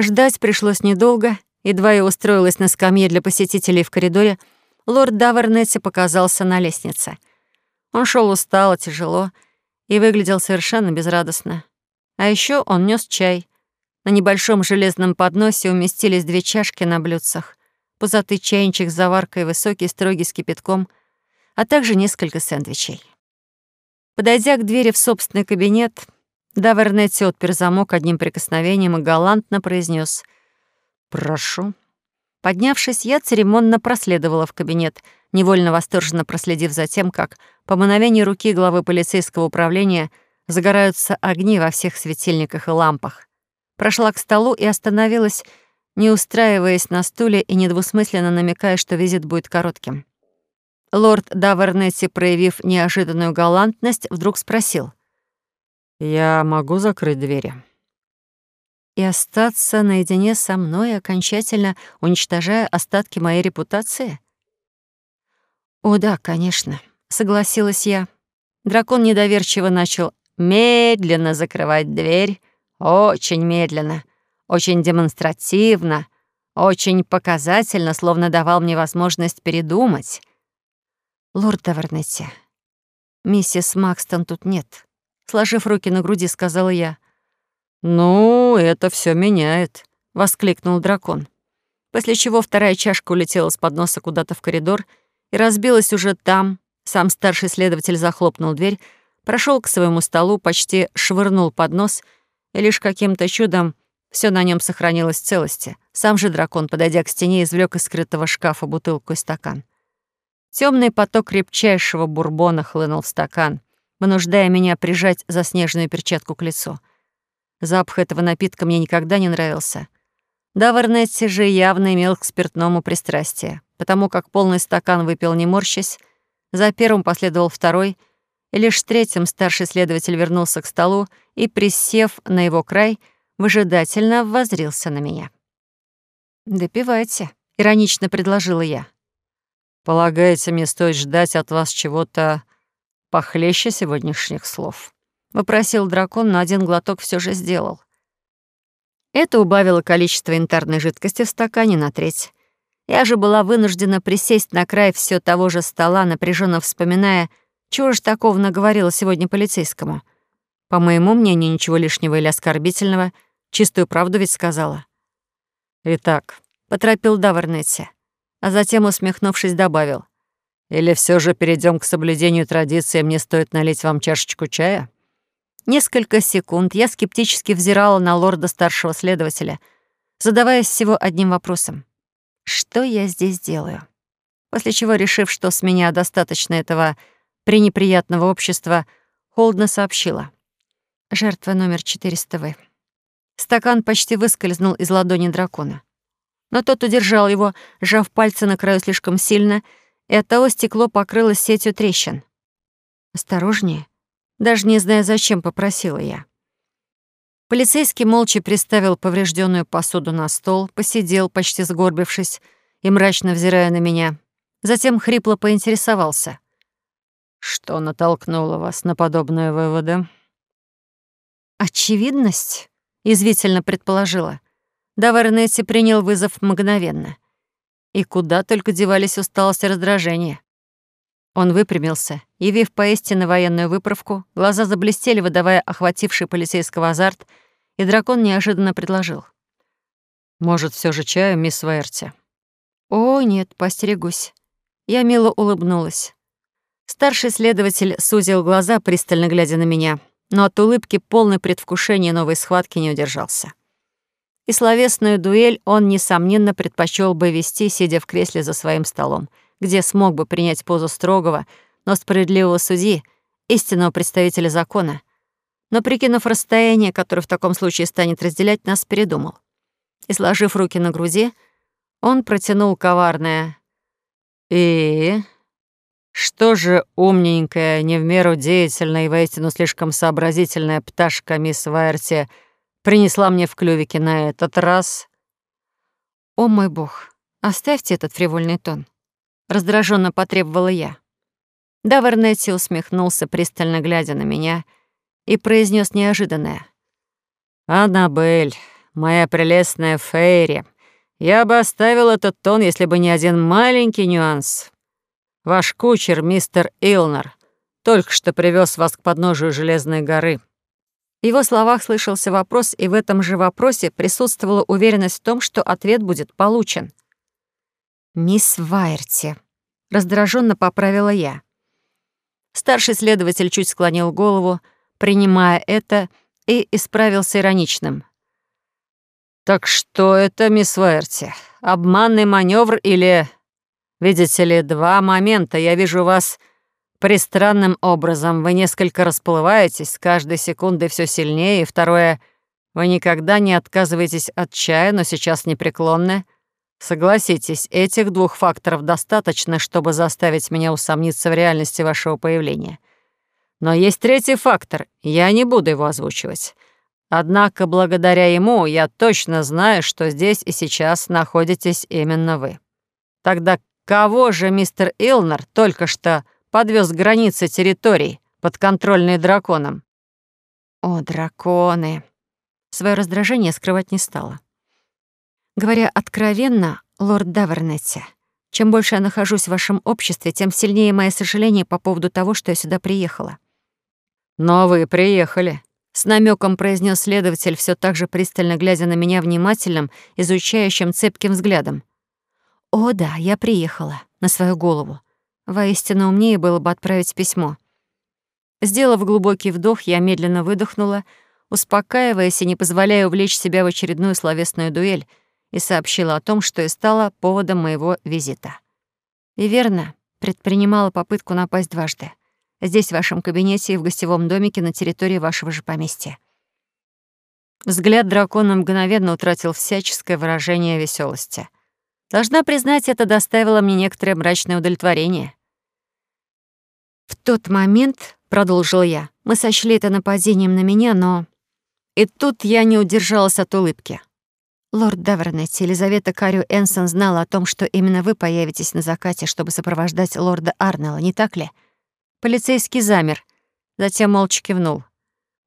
Ждать пришлось недолго. Едва я устроилась на скамье для посетителей в коридоре, лорд Давернетти показался на лестнице. Он шел устало, тяжело и выглядел совершенно безрадостно. А еще он нес чай. На небольшом железном подносе уместились две чашки на блюдцах, пузатый чайничек с заваркой, высокий, строгий с кипятком, а также несколько сэндвичей. Подойдя к двери в собственный кабинет, Давернетти отпер замок одним прикосновением и галантно произнес «Прошу». Поднявшись, я церемонно проследовала в кабинет, невольно восторженно проследив за тем, как по мановению руки главы полицейского управления загораются огни во всех светильниках и лампах. Прошла к столу и остановилась, не устраиваясь на стуле и недвусмысленно намекая, что визит будет коротким. Лорд Давернетти, проявив неожиданную галантность, вдруг спросил. «Я могу закрыть двери?» и остаться наедине со мной, окончательно уничтожая остатки моей репутации? «О, да, конечно», — согласилась я. Дракон недоверчиво начал медленно закрывать дверь, очень медленно, очень демонстративно, очень показательно, словно давал мне возможность передумать. «Лорд Тавернетти, миссис Макстон тут нет», — сложив руки на груди, сказала я. «Ну, это все меняет», — воскликнул дракон. После чего вторая чашка улетела с подноса куда-то в коридор и разбилась уже там. Сам старший следователь захлопнул дверь, прошел к своему столу, почти швырнул поднос, и лишь каким-то чудом все на нем сохранилось в целости. Сам же дракон, подойдя к стене, извлек из скрытого шкафа бутылку и стакан. Темный поток крепчайшего бурбона хлынул в стакан, вынуждая меня прижать заснеженную перчатку к лицу — Запах этого напитка мне никогда не нравился. Давернетти же явно имел к спиртному пристрастие, потому как полный стакан выпил не морщась, за первым последовал второй, и лишь третьим старший следователь вернулся к столу и, присев на его край, выжидательно воззрился на меня. «Допивайте», — иронично предложила я. «Полагаете, мне стоит ждать от вас чего-то похлеще сегодняшних слов?» — вопросил дракон, но один глоток все же сделал. Это убавило количество янтарной жидкости в стакане на треть. Я же была вынуждена присесть на край все того же стола, напряженно вспоминая, чего же такого наговорила сегодня полицейскому. По моему мнению, ничего лишнего или оскорбительного, чистую правду ведь сказала. «Итак», — поторопил Давернетти, а затем, усмехнувшись, добавил, «Или все же перейдем к соблюдению традиции, мне стоит налить вам чашечку чая?» Несколько секунд я скептически взирала на лорда-старшего следователя, задаваясь всего одним вопросом. Что я здесь делаю? После чего, решив, что с меня достаточно этого пренеприятного общества, холодно сообщила. Жертва номер 400В. Стакан почти выскользнул из ладони дракона. Но тот удержал его, сжав пальцы на краю слишком сильно, и оттого стекло покрылось сетью трещин. «Осторожнее», даже не зная, зачем попросила я. Полицейский молча приставил поврежденную посуду на стол, посидел, почти сгорбившись, и мрачно взирая на меня. Затем хрипло поинтересовался. «Что натолкнуло вас на подобные выводы?» «Очевидность», — язвительно предположила. Даварнетти принял вызов мгновенно. И куда только девались усталость и раздражение. Он выпрямился, явив поистине военную выправку, глаза заблестели, выдавая охвативший полицейского азарт, и дракон неожиданно предложил. «Может, все же чаю, мисс Вайерти?» «О, нет, постерегусь». Я мило улыбнулась. Старший следователь сузил глаза, пристально глядя на меня, но от улыбки, полной предвкушения новой схватки, не удержался. И словесную дуэль он, несомненно, предпочел бы вести, сидя в кресле за своим столом — где смог бы принять позу строгого, но справедливого судьи, истинного представителя закона. Но, прикинув расстояние, которое в таком случае станет разделять, нас передумал. И, сложив руки на груди, он протянул коварное «И...» Что же умненькая, не в меру деятельная и воистину слишком сообразительная пташка мисс Вайерти принесла мне в клювике на этот раз? О мой бог, оставьте этот фривольный тон раздраженно потребовала я. Давернетти усмехнулся, пристально глядя на меня, и произнес неожиданное. «Аннабель, «Моя прелестная Фейри, я бы оставил этот тон, если бы не один маленький нюанс. Ваш кучер, мистер Илнер, только что привез вас к подножию Железной горы». В его словах слышался вопрос, и в этом же вопросе присутствовала уверенность в том, что ответ будет получен. «Мисс Вайерти», — раздраженно поправила я. Старший следователь чуть склонил голову, принимая это, и исправился ироничным. «Так что это, мисс Вайерти, обманный маневр или...» «Видите ли, два момента. Я вижу вас пристранным образом. Вы несколько расплываетесь, с каждой секундой все сильнее. И второе, вы никогда не отказываетесь от чая, но сейчас непреклонны. Согласитесь, этих двух факторов достаточно, чтобы заставить меня усомниться в реальности вашего появления. Но есть третий фактор, я не буду его озвучивать. Однако благодаря ему я точно знаю, что здесь и сейчас находитесь именно вы. Тогда кого же мистер Илнер только что подвез к границе территорий, подконтрольной драконом. О, драконы! Свое раздражение скрывать не стала. Говоря откровенно, лорд Давернетти, чем больше я нахожусь в вашем обществе, тем сильнее мое сожаление по поводу того, что я сюда приехала. Но вы приехали, с намеком произнес следователь, все так же пристально глядя на меня внимательным, изучающим цепким взглядом. О, да, я приехала на свою голову. Воистину умнее было бы отправить письмо. Сделав глубокий вдох, я медленно выдохнула, успокаиваясь и не позволяя увлечь себя в очередную словесную дуэль, и сообщила о том, что и стало поводом моего визита. И верно, предпринимала попытку напасть дважды. Здесь, в вашем кабинете и в гостевом домике на территории вашего же поместья. Взгляд дракона мгновенно утратил всяческое выражение веселости. Должна признать, это доставило мне некоторое мрачное удовлетворение. «В тот момент, — продолжил я, — мы сочли это нападением на меня, но...» И тут я не удержалась от улыбки. «Лорд Давернетти, Елизавета Карю Энсон знала о том, что именно вы появитесь на закате, чтобы сопровождать лорда Арнелла, не так ли?» Полицейский замер, затем молча кивнул.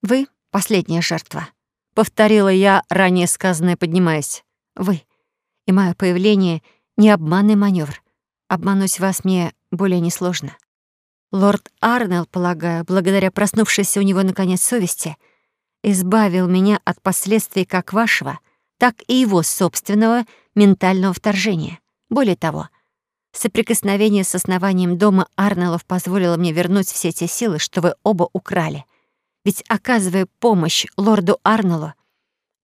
«Вы — последняя жертва», — повторила я, ранее сказанное, поднимаясь. «Вы. И мое появление — не обманный маневр. Обмануть вас мне более несложно. Лорд Арнелл, полагаю, благодаря проснувшейся у него наконец совести, избавил меня от последствий как вашего, так и его собственного ментального вторжения. Более того, соприкосновение с основанием дома Арнеллов позволило мне вернуть все те силы, что вы оба украли. Ведь, оказывая помощь лорду Арнеллу,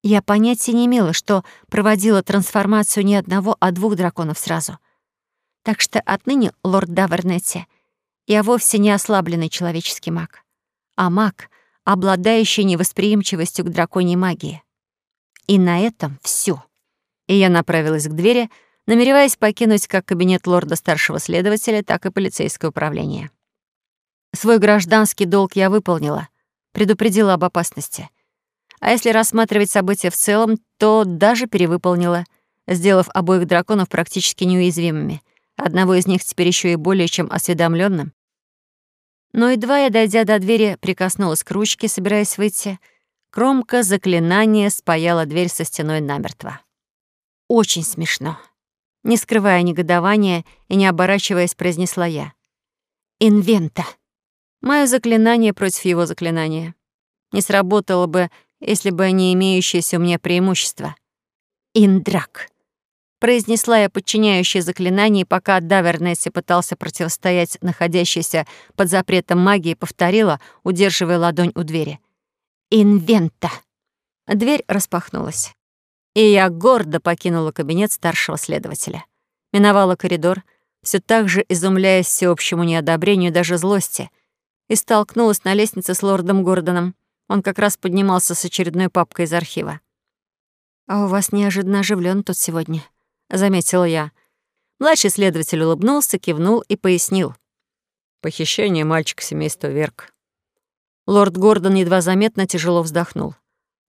я понятия не имела, что проводила трансформацию не одного, а двух драконов сразу. Так что отныне, лорд Давернетти, я вовсе не ослабленный человеческий маг, а маг, обладающий невосприимчивостью к драконьей магии. И на этом все. И я направилась к двери, намереваясь покинуть как кабинет лорда старшего следователя, так и полицейское управление. Свой гражданский долг я выполнила, предупредила об опасности. А если рассматривать события в целом, то даже перевыполнила, сделав обоих драконов практически неуязвимыми. Одного из них теперь еще и более чем осведомленным но едва я, дойдя до двери, прикоснулась к ручке, собираясь выйти, кромка заклинания спаяла дверь со стеной намертво. Очень смешно. Не скрывая негодования и не оборачиваясь, произнесла я. «Инвента». Моё заклинание против его заклинания. Не сработало бы, если бы не имеющееся у меня преимущество. «Индрак» произнесла я подчиняющее заклинание, пока Давернесси пытался противостоять находящейся под запретом магии, повторила, удерживая ладонь у двери. «Инвента!» Дверь распахнулась. И я гордо покинула кабинет старшего следователя. Миновала коридор, все так же изумляясь всеобщему неодобрению даже злости, и столкнулась на лестнице с лордом Гордоном. Он как раз поднимался с очередной папкой из архива. «А у вас неожиданно оживлен тут сегодня», — заметила я. Младший следователь улыбнулся, кивнул и пояснил. «Похищение мальчика семейства Верк». Лорд Гордон едва заметно тяжело вздохнул.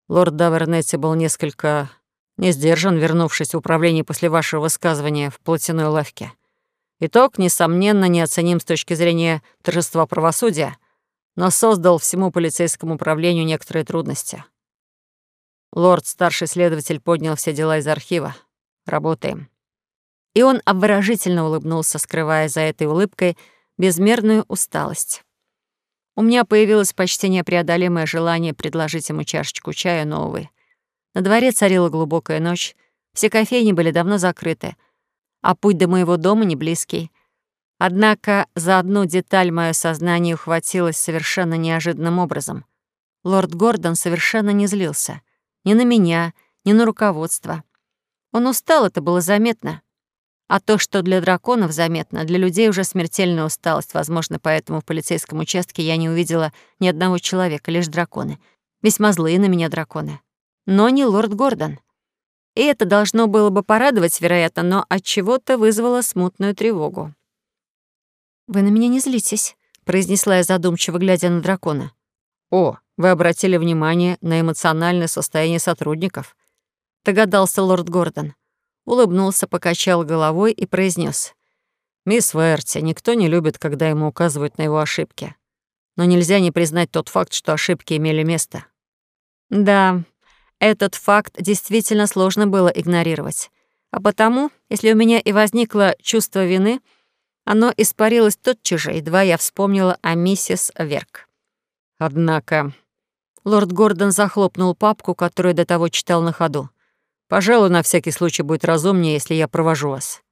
Лорд Давернетти был несколько не сдержан, вернувшись в управление после вашего высказывания в платяной лавке. Итог, несомненно, неоценим с точки зрения торжества правосудия, но создал всему полицейскому управлению некоторые трудности. Лорд, старший следователь, поднял все дела из архива. Работаем. И он обворожительно улыбнулся, скрывая за этой улыбкой безмерную усталость. У меня появилось почти непреодолимое желание предложить ему чашечку чая, но, увы. На дворе царила глубокая ночь, все кофейни были давно закрыты, а путь до моего дома не близкий. Однако за одну деталь мое сознание ухватилось совершенно неожиданным образом. Лорд Гордон совершенно не злился. Ни на меня, ни на руководство. Он устал, это было заметно. А то, что для драконов заметно, для людей уже смертельная усталость. Возможно, поэтому в полицейском участке я не увидела ни одного человека, лишь драконы. Весьма злые на меня драконы. Но не лорд Гордон. И это должно было бы порадовать, вероятно, но от чего то вызвало смутную тревогу. «Вы на меня не злитесь», — произнесла я задумчиво, глядя на дракона. «О, вы обратили внимание на эмоциональное состояние сотрудников?» — догадался лорд Гордон улыбнулся, покачал головой и произнес: «Мисс Верти, никто не любит, когда ему указывают на его ошибки. Но нельзя не признать тот факт, что ошибки имели место». «Да, этот факт действительно сложно было игнорировать. А потому, если у меня и возникло чувство вины, оно испарилось тотчас же, едва я вспомнила о миссис Верк. Однако... Лорд Гордон захлопнул папку, которую до того читал на ходу. Пожалуй, на всякий случай будет разумнее, если я провожу вас».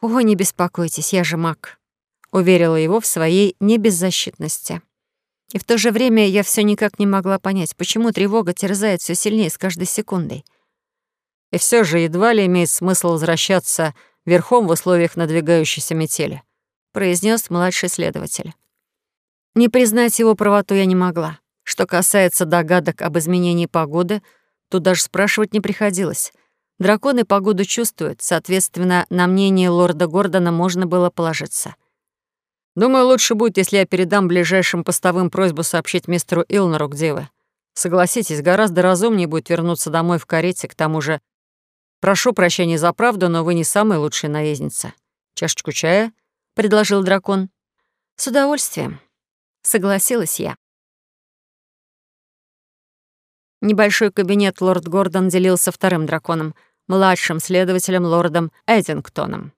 «О, не беспокойтесь, я же маг», — уверила его в своей небеззащитности. И в то же время я все никак не могла понять, почему тревога терзает все сильнее с каждой секундой. И все же едва ли имеет смысл возвращаться верхом в условиях надвигающейся метели, произнес младший следователь. Не признать его правоту я не могла. Что касается догадок об изменении погоды — Тут даже спрашивать не приходилось. Драконы погоду чувствуют, соответственно, на мнение лорда Гордона можно было положиться. «Думаю, лучше будет, если я передам ближайшим постовым просьбу сообщить мистеру Илнеру, где вы. Согласитесь, гораздо разумнее будет вернуться домой в карете, к тому же... Прошу прощения за правду, но вы не самая лучшая наездница. Чашечку чая?» — предложил дракон. «С удовольствием», — согласилась я. Небольшой кабинет лорд Гордон делился вторым драконом, младшим следователем лордом Эдингтоном.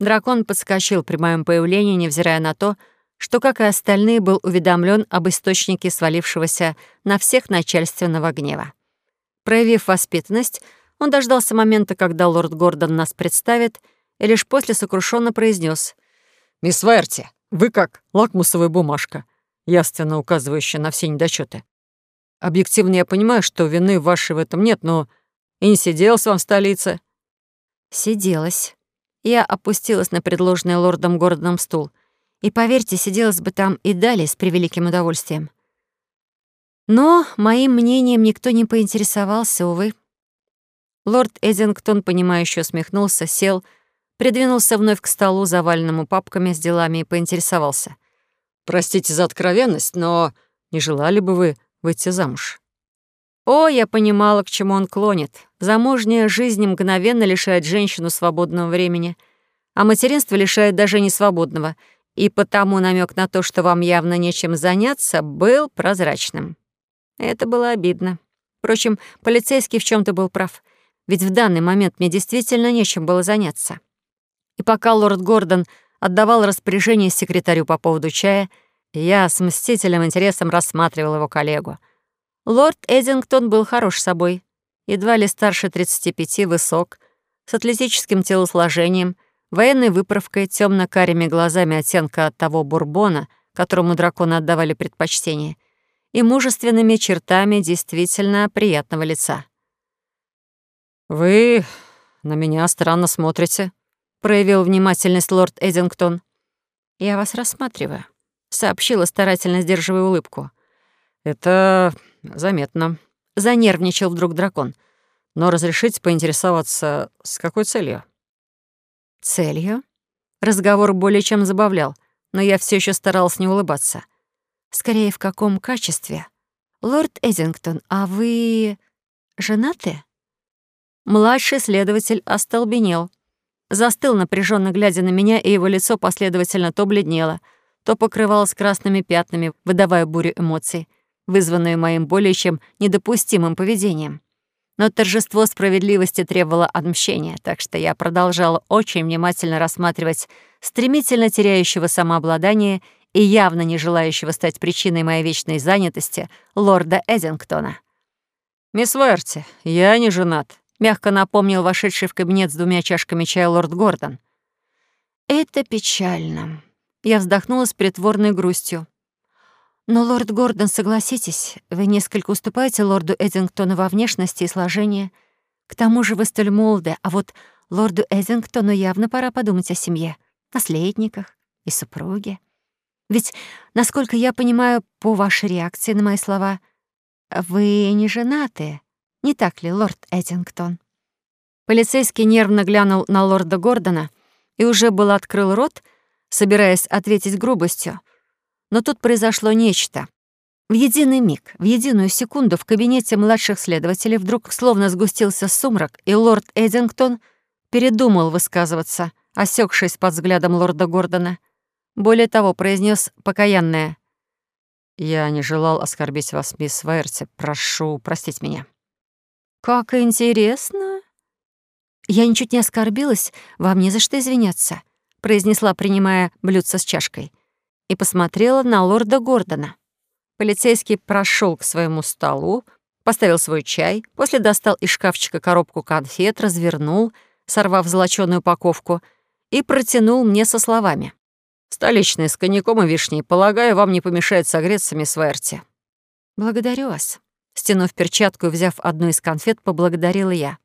Дракон подскочил при моем появлении, невзирая на то, что, как и остальные, был уведомлен об источнике свалившегося на всех начальственного гнева. Проявив воспитанность, он дождался момента, когда лорд Гордон нас представит, и лишь после сокрушенно произнес: «Мисс Верти, вы как лакмусовая бумажка, яственно указывающая на все недочеты. Объективно я понимаю, что вины вашей в этом нет, но и не сиделась вам в столице». «Сиделась». Я опустилась на предложенный лордом Гордоном стул. И, поверьте, сиделась бы там и далее с превеликим удовольствием. Но моим мнением никто не поинтересовался, увы. Лорд Эдингтон, понимающе усмехнулся, сел, придвинулся вновь к столу, заваленному папками с делами, и поинтересовался. «Простите за откровенность, но не желали бы вы выйти замуж. О, я понимала, к чему он клонит. Замужняя жизнь мгновенно лишает женщину свободного времени, а материнство лишает даже несвободного, и потому намек на то, что вам явно нечем заняться, был прозрачным. Это было обидно. Впрочем, полицейский в чем то был прав, ведь в данный момент мне действительно нечем было заняться. И пока лорд Гордон отдавал распоряжение секретарю по поводу чая, я с мстительным интересом рассматривал его коллегу. Лорд Эдингтон был хорош собой, едва ли старше 35, высок, с атлетическим телосложением, военной выправкой, темно карими глазами оттенка того бурбона, которому драконы отдавали предпочтение, и мужественными чертами действительно приятного лица. «Вы на меня странно смотрите», — проявил внимательность лорд Эдингтон. «Я вас рассматриваю», — сообщила, старательно сдерживая улыбку. «Это заметно», — занервничал вдруг дракон. «Но разрешите поинтересоваться, с какой целью?» «Целью?» Разговор более чем забавлял, но я все еще старалась не улыбаться. «Скорее, в каком качестве?» «Лорд Эдингтон, а вы... женаты?» Младший следователь остолбенел. Застыл, напряженно глядя на меня, и его лицо последовательно то бледнело — то покрывалась красными пятнами, выдавая бурю эмоций. вызванную моим более чем недопустимым поведением. Но торжество справедливости требовало отмщения, так что я продолжала очень внимательно рассматривать стремительно теряющего самообладание и явно не желающего стать причиной моей вечной занятости лорда Эдингтона. «Мисс Уэрти, я не женат», — мягко напомнил вошедший в кабинет с двумя чашками чая лорд Гордон. «Это печально». Я вздохнула с притворной грустью. «Но, лорд Гордон, согласитесь, вы несколько уступаете лорду Эдингтону во внешности и сложении. К тому же вы столь молоды, а вот лорду Эдингтону явно пора подумать о семье, наследниках и супруге. Ведь, насколько я понимаю по вашей реакции на мои слова, вы не женаты, не так ли, лорд Эдингтон?» Полицейский нервно глянул на лорда Гордона и уже был открыл рот, собираясь ответить грубостью, но тут произошло нечто. В единый миг, в единую секунду в кабинете младших следователей вдруг словно сгустился сумрак, и лорд Эдингтон передумал высказываться, осекшись под взглядом лорда Гордона. Более того, произнес покаянное. «Я не желал оскорбить вас, мисс Вайерти. Прошу простить меня». «Как интересно!» «Я ничуть не оскорбилась, вам не за что извиняться», произнесла, принимая блюдце с чашкой и посмотрела на лорда Гордона. Полицейский прошел к своему столу, поставил свой чай, после достал из шкафчика коробку конфет, развернул, сорвав золочёную упаковку, и протянул мне со словами. «Столичный, с коньяком и вишней. Полагаю, вам не помешает согреться, мисс Верти». «Благодарю вас». Стянув перчатку и взяв одну из конфет, поблагодарила я.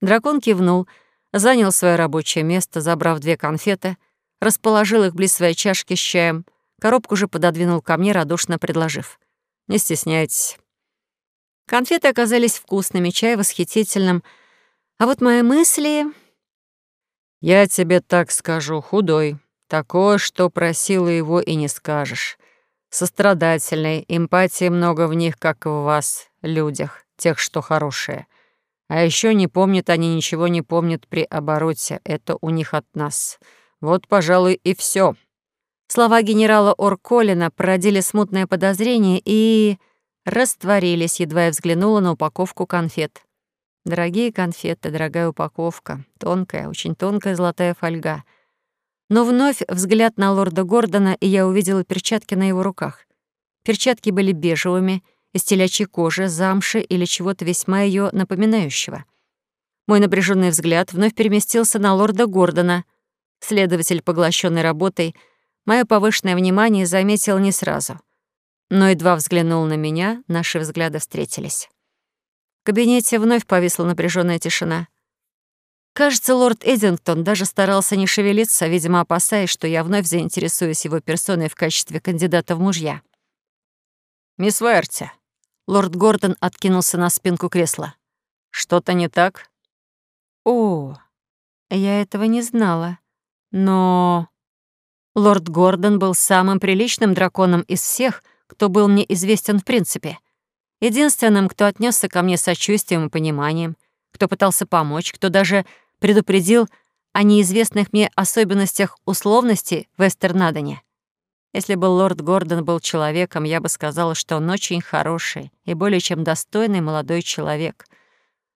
Дракон кивнул, занял свое рабочее место, забрав две конфеты, расположил их близ своей чашки с чаем — Коробку же пододвинул ко мне, радушно предложив. «Не стесняйтесь». Конфеты оказались вкусными, чай восхитительным. А вот мои мысли... «Я тебе так скажу, худой. Такое, что просила его и не скажешь. Сострадательный, эмпатии много в них, как и в вас, людях, тех, что хорошие. А еще не помнят они, ничего не помнят при обороте. Это у них от нас. Вот, пожалуй, и все. Слова генерала Орколина породили смутное подозрение и... растворились, едва я взглянула на упаковку конфет. Дорогие конфеты, дорогая упаковка, тонкая, очень тонкая золотая фольга. Но вновь взгляд на лорда Гордона, и я увидела перчатки на его руках. Перчатки были бежевыми, из телячьей кожи, замши или чего-то весьма ее напоминающего. Мой напряженный взгляд вновь переместился на лорда Гордона. Следователь, поглощенный работой, — Мое повышенное внимание заметил не сразу. Но едва взглянул на меня, наши взгляды встретились. В кабинете вновь повисла напряженная тишина. Кажется, лорд Эдингтон даже старался не шевелиться, видимо, опасаясь, что я вновь заинтересуюсь его персоной в качестве кандидата в мужья. «Мисс Уэрти», — лорд Гордон откинулся на спинку кресла. «Что-то не так?» «О, я этого не знала. Но...» Лорд Гордон был самым приличным драконом из всех, кто был мне известен в принципе. Единственным, кто отнесся ко мне сочувствием и пониманием, кто пытался помочь, кто даже предупредил о неизвестных мне особенностях условности в Эстернадоне. Если бы лорд Гордон был человеком, я бы сказала, что он очень хороший и более чем достойный молодой человек.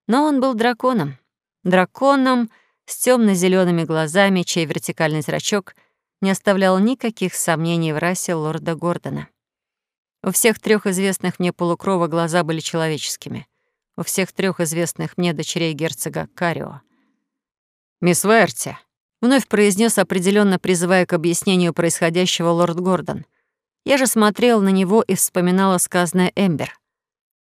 Но он был драконом. Драконом с темно зелеными глазами, чей вертикальный зрачок не оставлял никаких сомнений в расе лорда Гордона. У всех трех известных мне полукрова глаза были человеческими. У всех трех известных мне дочерей герцога Карио. «Мисс Верти», — вновь произнес определенно призывая к объяснению происходящего лорд Гордон. Я же смотрел на него и вспоминала сказанное Эмбер.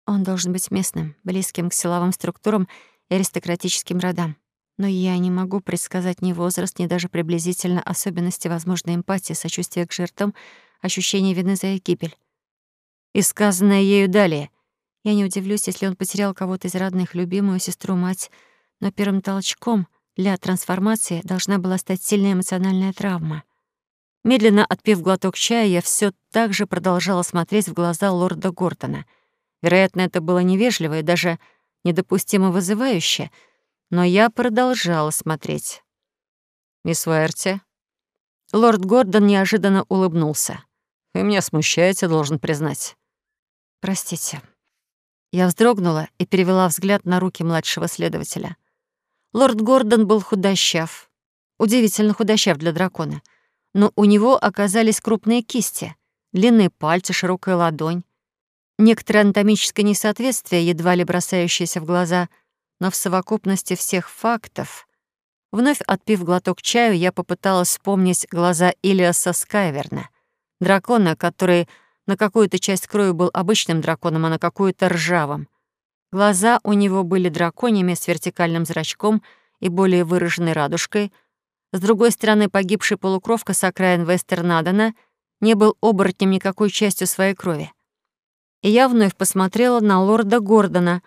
Он должен быть местным, близким к силовым структурам и аристократическим родам но я не могу предсказать ни возраст, ни даже приблизительно особенности возможной эмпатии, сочувствия к жертвам, ощущения вины за их гибель. И сказанное ею далее. Я не удивлюсь, если он потерял кого-то из родных, любимую сестру, мать, но первым толчком для трансформации должна была стать сильная эмоциональная травма. Медленно отпив глоток чая, я все так же продолжала смотреть в глаза лорда Гордона. Вероятно, это было невежливо и даже недопустимо вызывающе — но я продолжала смотреть. «Мисс Уэрти?» Лорд Гордон неожиданно улыбнулся. «Вы меня смущаете, должен признать». Простите. Я вздрогнула и перевела взгляд на руки младшего следователя. Лорд Гордон был худощав, удивительно худощав для дракона, но у него оказались крупные кисти, длинные пальцы, широкая ладонь. Некоторое анатомическое несоответствие, едва ли бросающееся в глаза, но в совокупности всех фактов... Вновь отпив глоток чаю, я попыталась вспомнить глаза Илиаса Скайверна, дракона, который на какую-то часть крови был обычным драконом, а на какую-то — ржавым. Глаза у него были драконьими с вертикальным зрачком и более выраженной радужкой. С другой стороны, погибший полукровка с окраин Вестернадена не был оборотнем никакой частью своей крови. И я вновь посмотрела на лорда Гордона.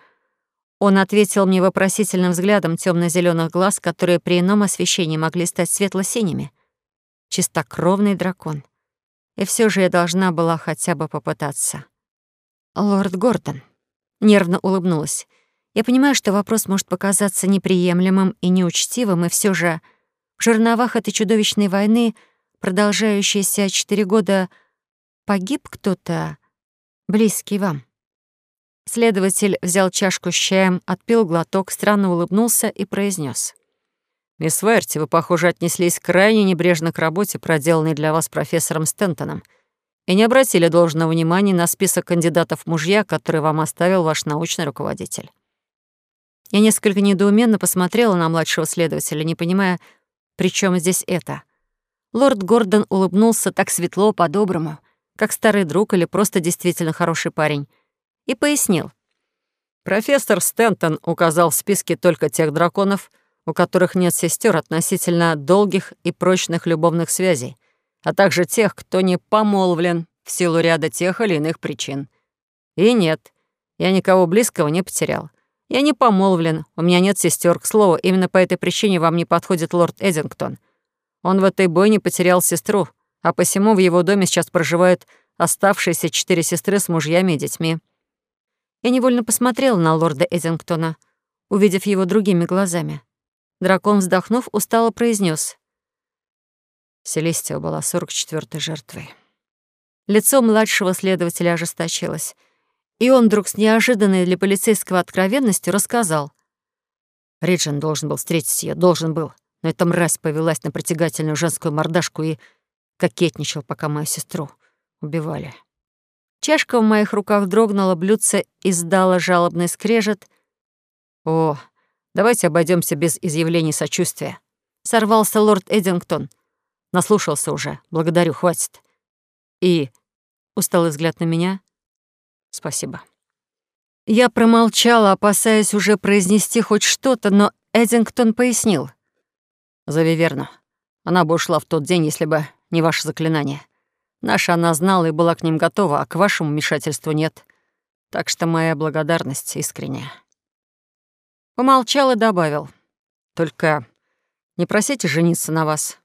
Он ответил мне вопросительным взглядом темно зеленых глаз, которые при ином освещении могли стать светло-синими. Чистокровный дракон. И все же я должна была хотя бы попытаться. «Лорд Гордон», — нервно улыбнулась. «Я понимаю, что вопрос может показаться неприемлемым и неучтивым, и все же в жерновах этой чудовищной войны, продолжающейся четыре года, погиб кто-то близкий вам». Следователь взял чашку с чаем, отпил глоток, странно улыбнулся и произнес: «Мисс Верти, вы, похоже, отнеслись крайне небрежно к работе, проделанной для вас профессором Стентоном, и не обратили должного внимания на список кандидатов мужья, который вам оставил ваш научный руководитель». Я несколько недоуменно посмотрела на младшего следователя, не понимая, при чем здесь это. Лорд Гордон улыбнулся так светло, по-доброму, как старый друг или просто действительно хороший парень, и пояснил. Профессор Стентон указал в списке только тех драконов, у которых нет сестер относительно долгих и прочных любовных связей, а также тех, кто не помолвлен в силу ряда тех или иных причин. И нет, я никого близкого не потерял. Я не помолвлен, у меня нет сестер. К слову, именно по этой причине вам не подходит лорд Эдингтон. Он в этой бойне потерял сестру, а посему в его доме сейчас проживают оставшиеся четыре сестры с мужьями и детьми. Я невольно посмотрела на лорда Эдингтона, увидев его другими глазами. Дракон, вздохнув, устало произнес: Селестия была 44-й жертвой. Лицо младшего следователя ожесточилось, и он вдруг с неожиданной для полицейского откровенностью рассказал. Риджин должен был встретить ее, должен был, но эта мразь повелась на притягательную женскую мордашку и кокетничал, пока мою сестру убивали. Чашка в моих руках дрогнула, блюдце издало жалобный скрежет. О, Давайте обойдемся без изъявлений сочувствия. Сорвался лорд Эдингтон. Наслушался уже. Благодарю, хватит. И усталый взгляд на меня. Спасибо. Я промолчала, опасаясь уже произнести хоть что-то, но Эдингтон пояснил. «Зови верно. Она бы ушла в тот день, если бы не ваше заклинание. Наша она знала и была к ним готова, а к вашему вмешательству нет. Так что моя благодарность искренняя». Помолчал и добавил. «Только не просите жениться на вас».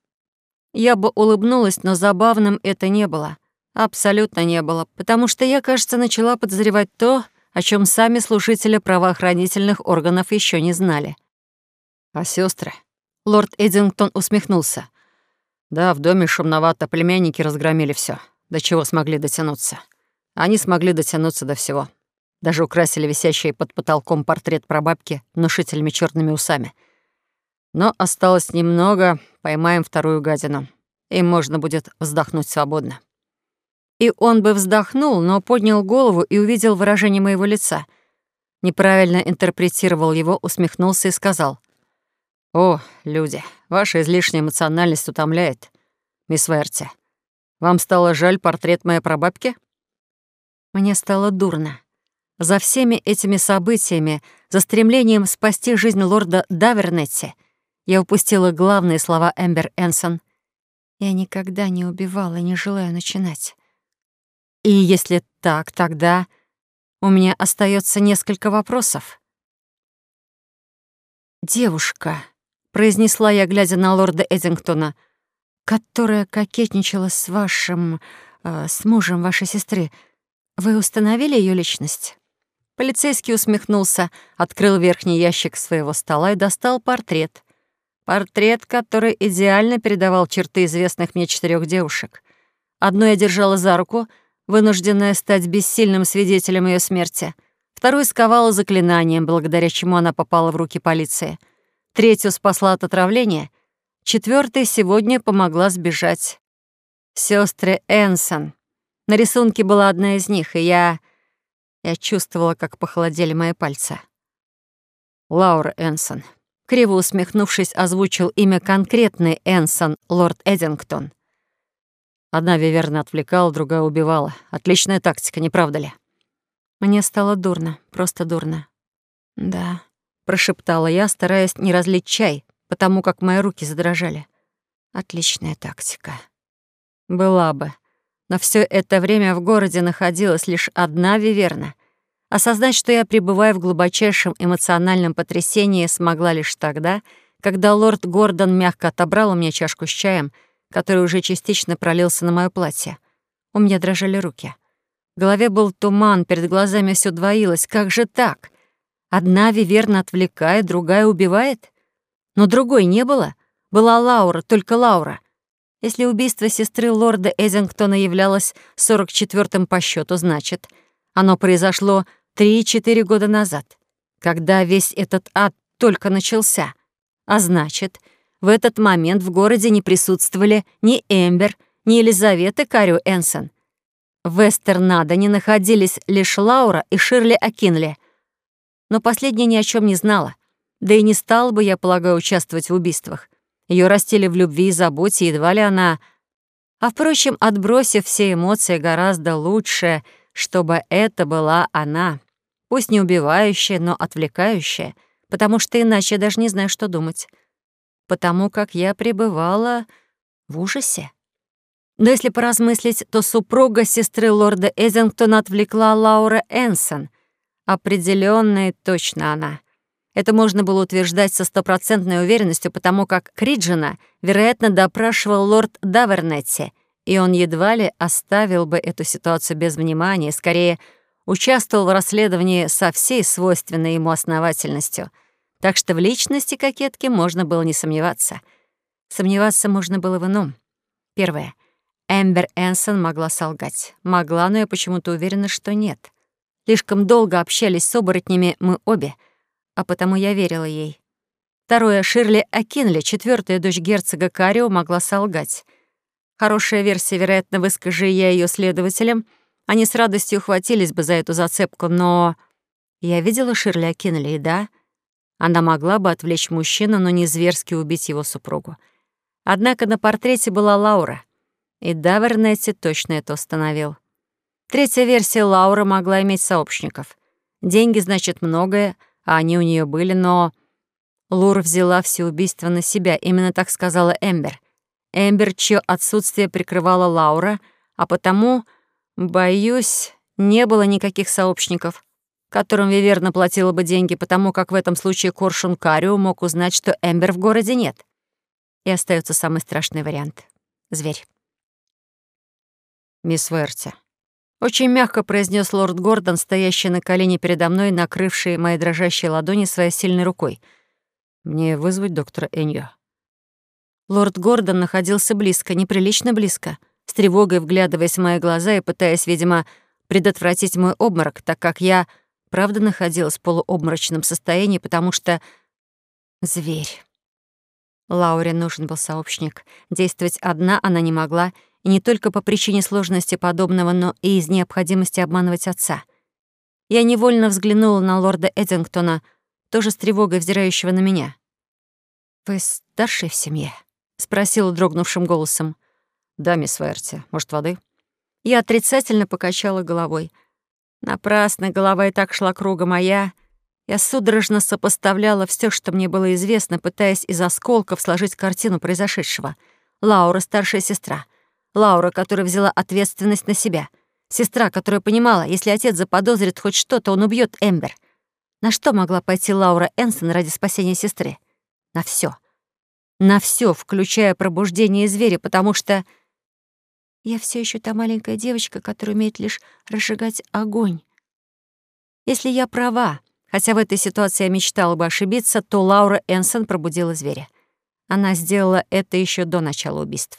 Я бы улыбнулась, но забавным это не было. Абсолютно не было, потому что я, кажется, начала подозревать то, о чем сами служители правоохранительных органов еще не знали. А сестры? Лорд Эдингтон усмехнулся. Да, в доме шумновато, племянники разгромили все. До чего смогли дотянуться? Они смогли дотянуться до всего. Даже украсили висящий под потолком портрет прабабки внушительными черными усами. Но осталось немного, поймаем вторую гадину. И можно будет вздохнуть свободно. И он бы вздохнул, но поднял голову и увидел выражение моего лица. Неправильно интерпретировал его, усмехнулся и сказал. «О, люди, ваша излишняя эмоциональность утомляет. Мисс Верти, вам стало жаль портрет моей прабабки?» Мне стало дурно. За всеми этими событиями, за стремлением спасти жизнь лорда Давернетти, я упустила главные слова Эмбер Энсон. «Я никогда не убивала и не желаю начинать». И если так, тогда у меня остается несколько вопросов. «Девушка», — произнесла я, глядя на лорда Эдингтона, «которая кокетничала с вашим... Э, с мужем вашей сестры, вы установили ее личность?» Полицейский усмехнулся, открыл верхний ящик своего стола и достал портрет. Портрет, который идеально передавал черты известных мне четырех девушек. Одну я держала за руку, вынужденная стать бессильным свидетелем ее смерти. Вторую сковала заклинанием, благодаря чему она попала в руки полиции. Третью спасла от отравления. Четвертая сегодня помогла сбежать. Сестры Энсон. На рисунке была одна из них, и я... Я чувствовала, как похолодели мои пальцы. Лаура Энсон. Криво усмехнувшись, озвучил имя конкретной Энсон, лорд Эдингтон. Одна Виверна отвлекала, другая убивала. Отличная тактика, не правда ли? Мне стало дурно, просто дурно. «Да», — прошептала я, стараясь не разлить чай, потому как мои руки задрожали. «Отличная тактика». Была бы. Но все это время в городе находилась лишь одна Виверна. Осознать, что я пребываю в глубочайшем эмоциональном потрясении, смогла лишь тогда, когда лорд Гордон мягко отобрал у меня чашку с чаем — который уже частично пролился на моё платье. У меня дрожали руки. В голове был туман, перед глазами все двоилось. Как же так? Одна Виверна отвлекает, другая убивает? Но другой не было. Была Лаура, только Лаура. Если убийство сестры лорда Эзингтона являлось 44-м по счету, значит, оно произошло 3-4 года назад, когда весь этот ад только начался. А значит, в этот момент в городе не присутствовали ни Эмбер, ни Елизавета Карю Энсон. В Вестернадо находились лишь Лаура и Ширли Акинли. Но последняя ни о чем не знала. Да и не стала бы, я полагаю, участвовать в убийствах. Ее растили в любви и заботе, едва ли она... А, впрочем, отбросив все эмоции, гораздо лучше, чтобы это была она. Пусть не убивающая, но отвлекающая, потому что иначе я даже не знаю, что думать потому как я пребывала в ужасе. Но если поразмыслить, то супруга сестры лорда Эзингтона отвлекла Лаура Энсон. Определённо и точно она. Это можно было утверждать со стопроцентной уверенностью, потому как Криджина, вероятно, допрашивал лорд Давернетти, и он едва ли оставил бы эту ситуацию без внимания, скорее участвовал в расследовании со всей свойственной ему основательностью — так что в личности кокетки можно было не сомневаться. Сомневаться можно было в ином. Первое. Эмбер Энсон могла солгать. Могла, но я почему-то уверена, что нет. Слишком долго общались с оборотнями мы обе, а потому я верила ей. Второе. Ширли Акинли, четвертая дочь герцога Карио, могла солгать. Хорошая версия, вероятно, выскажи я ее следователям, они с радостью ухватились бы за эту зацепку, но... Я видела Ширли Акинли, и да, она могла бы отвлечь мужчину, но не зверски убить его супругу. Однако на портрете была Лаура, и Давернетти точно это установил. Третья версия Лаура могла иметь сообщников. Деньги, значит, многое, а они у нее были, но... Лур взяла все убийства на себя, именно так сказала Эмбер. Эмбер, чье отсутствие прикрывала Лаура, а потому, боюсь, не было никаких сообщников которым Виверна платила бы деньги, потому как в этом случае Коршун Карио мог узнать, что Эмбер в городе нет. И остается самый страшный вариант — зверь. «Мисс Верти», — очень мягко произнес лорд Гордон, стоящий на колене передо мной, накрывший мои дрожащие ладони своей сильной рукой. «Мне вызвать доктора Эньо?» Лорд Гордон находился близко, неприлично близко, с тревогой вглядываясь в мои глаза и пытаясь, видимо, предотвратить мой обморок, так как я правда находилась в полуобморочном состоянии, потому что... Зверь. Лауре нужен был сообщник. Действовать одна она не могла, и не только по причине сложности подобного, но и из необходимости обманывать отца. Я невольно взглянула на лорда Эдингтона, тоже с тревогой взирающего на меня. «Вы старший в семье?» — спросила дрогнувшим голосом. «Да, мисс Верти. Может, воды?» Я отрицательно покачала головой — Напрасно голова и так шла кругом, а я... Я судорожно сопоставляла все, что мне было известно, пытаясь из осколков сложить картину произошедшего. Лаура — старшая сестра. Лаура, которая взяла ответственность на себя. Сестра, которая понимала, если отец заподозрит хоть что-то, он убьет Эмбер. На что могла пойти Лаура Энсон ради спасения сестры? На все. На все, включая пробуждение зверя, потому что... Я все еще та маленькая девочка, которая умеет лишь разжигать огонь. Если я права, хотя в этой ситуации я мечтала бы ошибиться, то Лаура Энсон пробудила зверя. Она сделала это еще до начала убийств.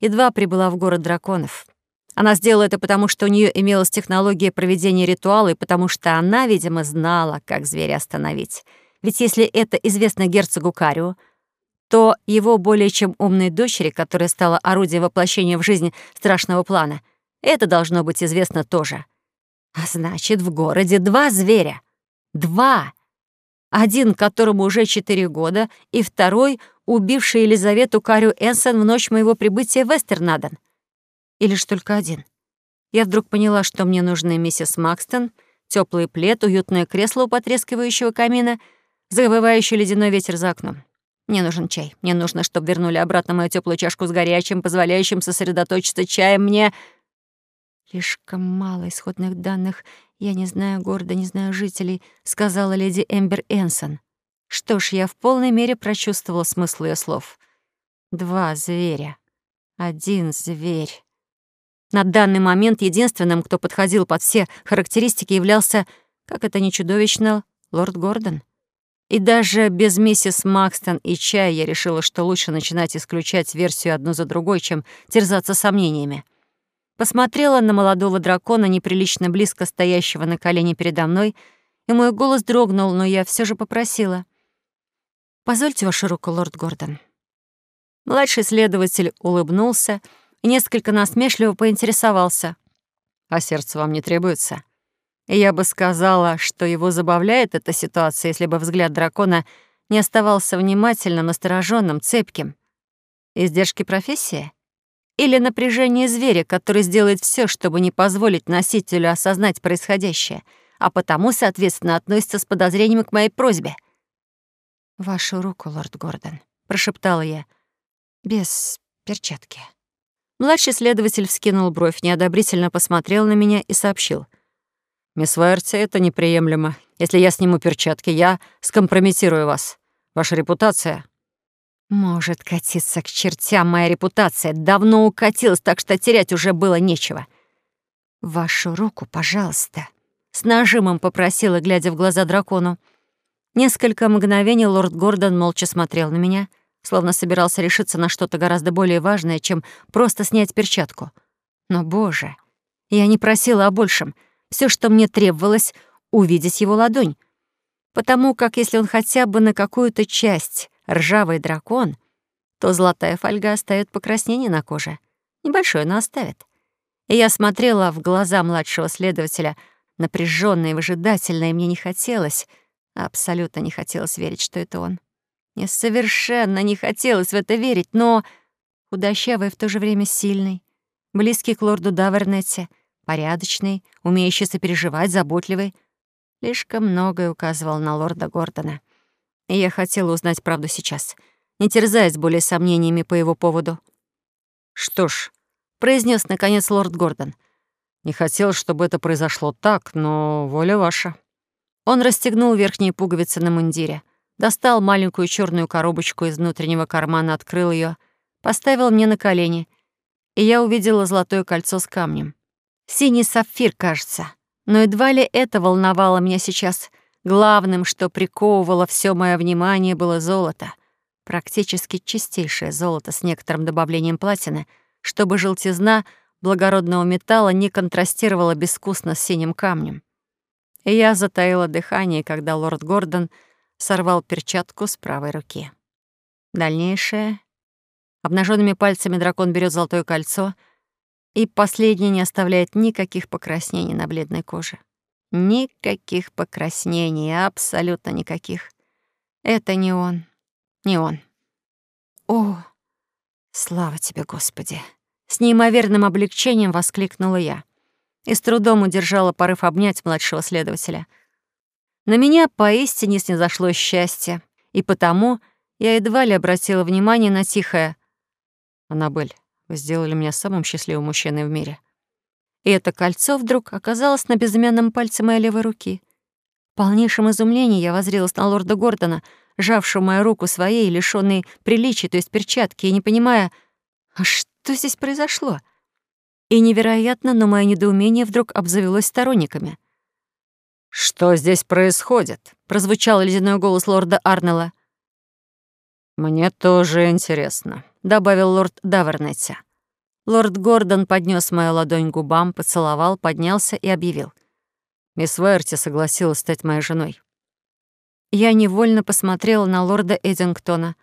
Едва прибыла в город драконов. Она сделала это потому, что у нее имелась технология проведения ритуала, и потому что она, видимо, знала, как зверя остановить. Ведь если это известно герцогу Карио, то его более чем умной дочери, которая стала орудием воплощения в жизнь страшного плана, это должно быть известно тоже. А значит, в городе два зверя. Два! Один, которому уже четыре года, и второй, убивший Елизавету Карю Энсон в ночь моего прибытия в Эстернаден. Или ж только один? Я вдруг поняла, что мне нужны миссис Макстон, теплый плед, уютное кресло у потрескивающего камина, завывающий ледяной ветер за окном. Мне нужен чай. Мне нужно, чтобы вернули обратно мою теплую чашку с горячим, позволяющим сосредоточиться чаем мне. Слишком мало исходных данных. Я не знаю города, не знаю жителей, сказала леди Эмбер Энсон. Что ж, я в полной мере прочувствовала смысл ее слов. Два зверя. Один зверь. На данный момент единственным, кто подходил под все характеристики, являлся, как это ни чудовищно, лорд Гордон. И даже без миссис Макстон и чая я решила, что лучше начинать исключать версию одну за другой, чем терзаться сомнениями. Посмотрела на молодого дракона, неприлично близко стоящего на колене передо мной, и мой голос дрогнул, но я все же попросила. «Позвольте вашу руку, лорд Гордон». Младший следователь улыбнулся — и несколько насмешливо поинтересовался. «А сердце вам не требуется?» Я бы сказала, что его забавляет эта ситуация, если бы взгляд дракона не оставался внимательным, настороженным, цепким. Издержки профессии? Или напряжение зверя, который сделает все, чтобы не позволить носителю осознать происходящее, а потому, соответственно, относится с подозрением к моей просьбе? «Вашу руку, лорд Гордон», — прошептала я, — «без перчатки». Младший следователь вскинул бровь, неодобрительно посмотрел на меня и сообщил. «Мисс Вайерти, это неприемлемо. Если я сниму перчатки, я скомпрометирую вас. Ваша репутация...» «Может катиться к чертям моя репутация. Давно укатилась, так что терять уже было нечего. Вашу руку, пожалуйста». С нажимом попросила, глядя в глаза дракону. Несколько мгновений лорд Гордон молча смотрел на меня — словно собирался решиться на что-то гораздо более важное, чем просто снять перчатку. Но, боже, я не просила о большем. Все, что мне требовалось, увидеть его ладонь. Потому как если он хотя бы на какую-то часть ржавый дракон, то золотая фольга оставит покраснение на коже. Небольшое, но оставит. И я смотрела в глаза младшего следователя, напряжённо и выжидательно, и мне не хотелось, абсолютно не хотелось верить, что это он. Мне совершенно не хотелось в это верить, но худощавый в то же время сильный, близкий к лорду Давернетте, порядочный, умеющий сопереживать, заботливый, слишком многое указывал на лорда Гордона. И я хотела узнать правду сейчас, не терзаясь более сомнениями по его поводу. «Что ж», — произнес наконец лорд Гордон, «не хотел, чтобы это произошло так, но воля ваша». Он расстегнул верхние пуговицы на мундире — достал маленькую черную коробочку из внутреннего кармана, открыл ее, поставил мне на колени, и я увидела золотое кольцо с камнем. Синий сапфир, кажется. Но едва ли это волновало меня сейчас. Главным, что приковывало все мое внимание, было золото. Практически чистейшее золото с некоторым добавлением платины, чтобы желтизна благородного металла не контрастировала безвкусно с синим камнем. И я затаила дыхание, когда лорд Гордон — сорвал перчатку с правой руки. Дальнейшее. Обнаженными пальцами дракон берет золотое кольцо, и последнее не оставляет никаких покраснений на бледной коже. Никаких покраснений, абсолютно никаких. Это не он, не он. О, слава тебе, Господи! С неимоверным облегчением воскликнула я и с трудом удержала порыв обнять младшего следователя — на меня поистине снизошло счастье, и потому я едва ли обратила внимание на тихое «Аннабель, вы сделали меня самым счастливым мужчиной в мире». И это кольцо вдруг оказалось на безымянном пальце моей левой руки. В полнейшем изумлении я возрилась на лорда Гордона, сжавшего мою руку своей, лишённой приличия, то есть перчатки, и не понимая, а что здесь произошло? И невероятно, но мое недоумение вдруг обзавелось сторонниками. «Что здесь происходит?» — прозвучал ледяной голос лорда Арнелла. «Мне тоже интересно», — добавил лорд Давернетти. Лорд Гордон поднес мою ладонь к губам, поцеловал, поднялся и объявил. «Мисс Вайерти согласилась стать моей женой». Я невольно посмотрела на лорда Эдингтона.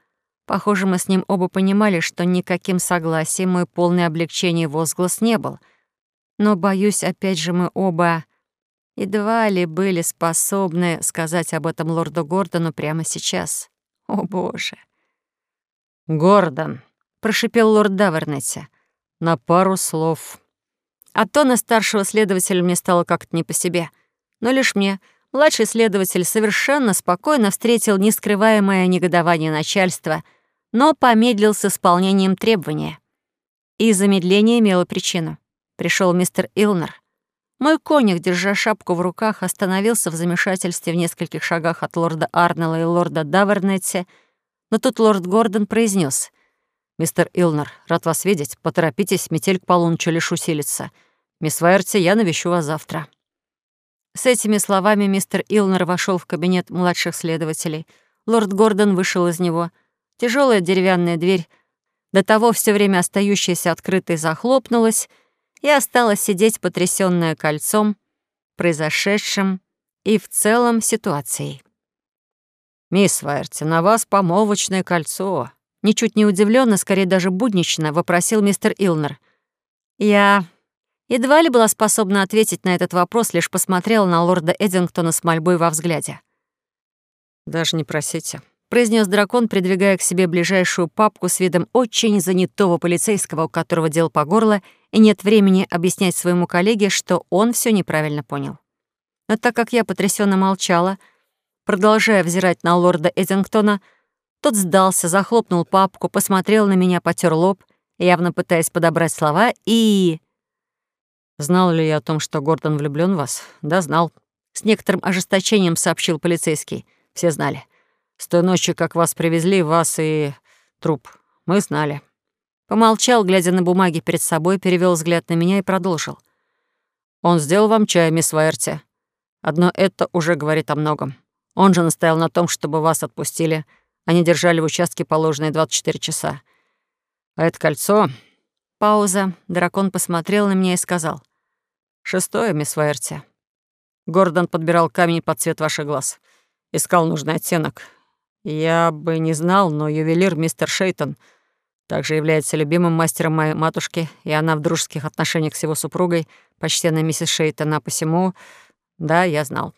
Похоже, мы с ним оба понимали, что никаким согласием мой полное облегчение возглас не был. Но, боюсь, опять же, мы оба едва ли были способны сказать об этом лорду Гордону прямо сейчас. О, боже. «Гордон», — прошипел лорд Давернетти, — «на пару слов». От тона старшего следователя мне стало как-то не по себе. Но лишь мне. Младший следователь совершенно спокойно встретил нескрываемое негодование начальства, но помедлил с исполнением требования. И замедление имело причину. Пришел мистер Илнер. Мой конюх, держа шапку в руках, остановился в замешательстве в нескольких шагах от лорда Арнелла и лорда Давернетти, но тут лорд Гордон произнес: «Мистер Илнер, рад вас видеть. Поторопитесь, метель к полуночи лишь усилится. Мисс Вайерти, я навещу вас завтра». С этими словами мистер Илнер вошел в кабинет младших следователей. Лорд Гордон вышел из него. Тяжелая деревянная дверь, до того все время остающаяся открытой, захлопнулась, и осталась сидеть потрясённая кольцом, произошедшим и в целом ситуацией. «Мисс Вайерти, на вас помолвочное кольцо», ничуть не удивленно, скорее даже буднично, вопросил мистер Илнер. Я едва ли была способна ответить на этот вопрос, лишь посмотрела на лорда Эдингтона с мольбой во взгляде. «Даже не просите», — произнес дракон, придвигая к себе ближайшую папку с видом очень занятого полицейского, у которого дел по горло, и нет времени объяснять своему коллеге, что он все неправильно понял. Но так как я потрясенно молчала, — Продолжая взирать на лорда Эдингтона, тот сдался, захлопнул папку, посмотрел на меня, потер лоб, явно пытаясь подобрать слова, и... «Знал ли я о том, что Гордон влюблен в вас?» «Да, знал». С некоторым ожесточением сообщил полицейский. Все знали. С той ночи, как вас привезли, вас и труп, мы знали. Помолчал, глядя на бумаги перед собой, перевел взгляд на меня и продолжил. «Он сделал вам чай, мисс Вайерти. Одно это уже говорит о многом. Он же настоял на том, чтобы вас отпустили. Они держали в участке положенные 24 часа. А это кольцо... Пауза. Дракон посмотрел на меня и сказал. «Шестое, мисс Вайерти. Гордон подбирал камень под цвет ваших глаз. Искал нужный оттенок. Я бы не знал, но ювелир мистер Шейтон также является любимым мастером моей матушки, и она в дружеских отношениях с его супругой, почтенной миссис Шейтон, а посему... Да, я знал.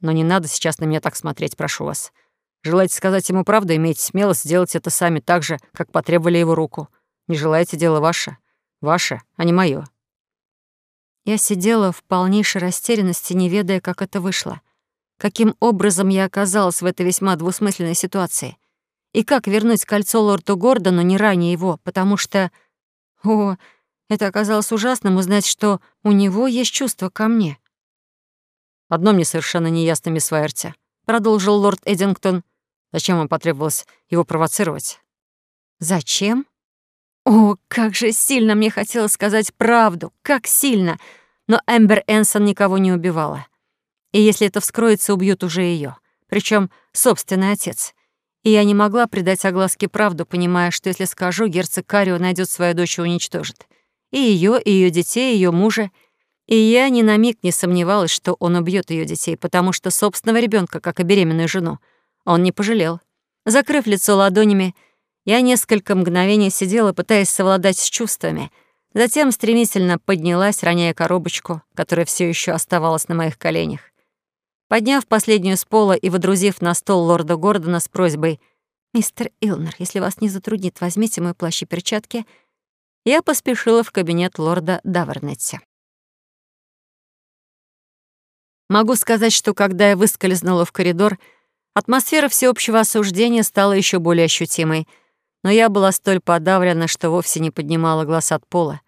Но не надо сейчас на меня так смотреть, прошу вас. Желаете сказать ему правду, имейте смелость сделать это сами так же, как потребовали его руку. Не желаете, дело ваше. Ваше, а не моё. Я сидела в полнейшей растерянности, не ведая, как это вышло. Каким образом я оказалась в этой весьма двусмысленной ситуации? И как вернуть кольцо лорду Гордону не ранее его, потому что... О, это оказалось ужасным узнать, что у него есть чувство ко мне. «Одно мне совершенно неясно, мисс Вайерти», — продолжил лорд Эдингтон. «Зачем вам потребовалось его провоцировать?» «Зачем?» О, как же сильно мне хотелось сказать правду, как сильно! Но Эмбер Энсон никого не убивала. И если это вскроется, убьют уже ее, причем собственный отец. И я не могла придать огласке правду, понимая, что если скажу, герцог Карио найдет свою дочь и уничтожит. И ее, и ее детей, и ее мужа, и я ни на миг не сомневалась, что он убьет ее детей, потому что собственного ребенка, как и беременную жену, он не пожалел. Закрыв лицо ладонями, я несколько мгновений сидела, пытаясь совладать с чувствами. Затем стремительно поднялась, роняя коробочку, которая все еще оставалась на моих коленях. Подняв последнюю с пола и водрузив на стол лорда Гордона с просьбой «Мистер Илнер, если вас не затруднит, возьмите мой плащ и перчатки», я поспешила в кабинет лорда Давернетти. Могу сказать, что когда я выскользнула в коридор, атмосфера всеобщего осуждения стала еще более ощутимой, но я была столь подавлена, что вовсе не поднимала глаз от пола.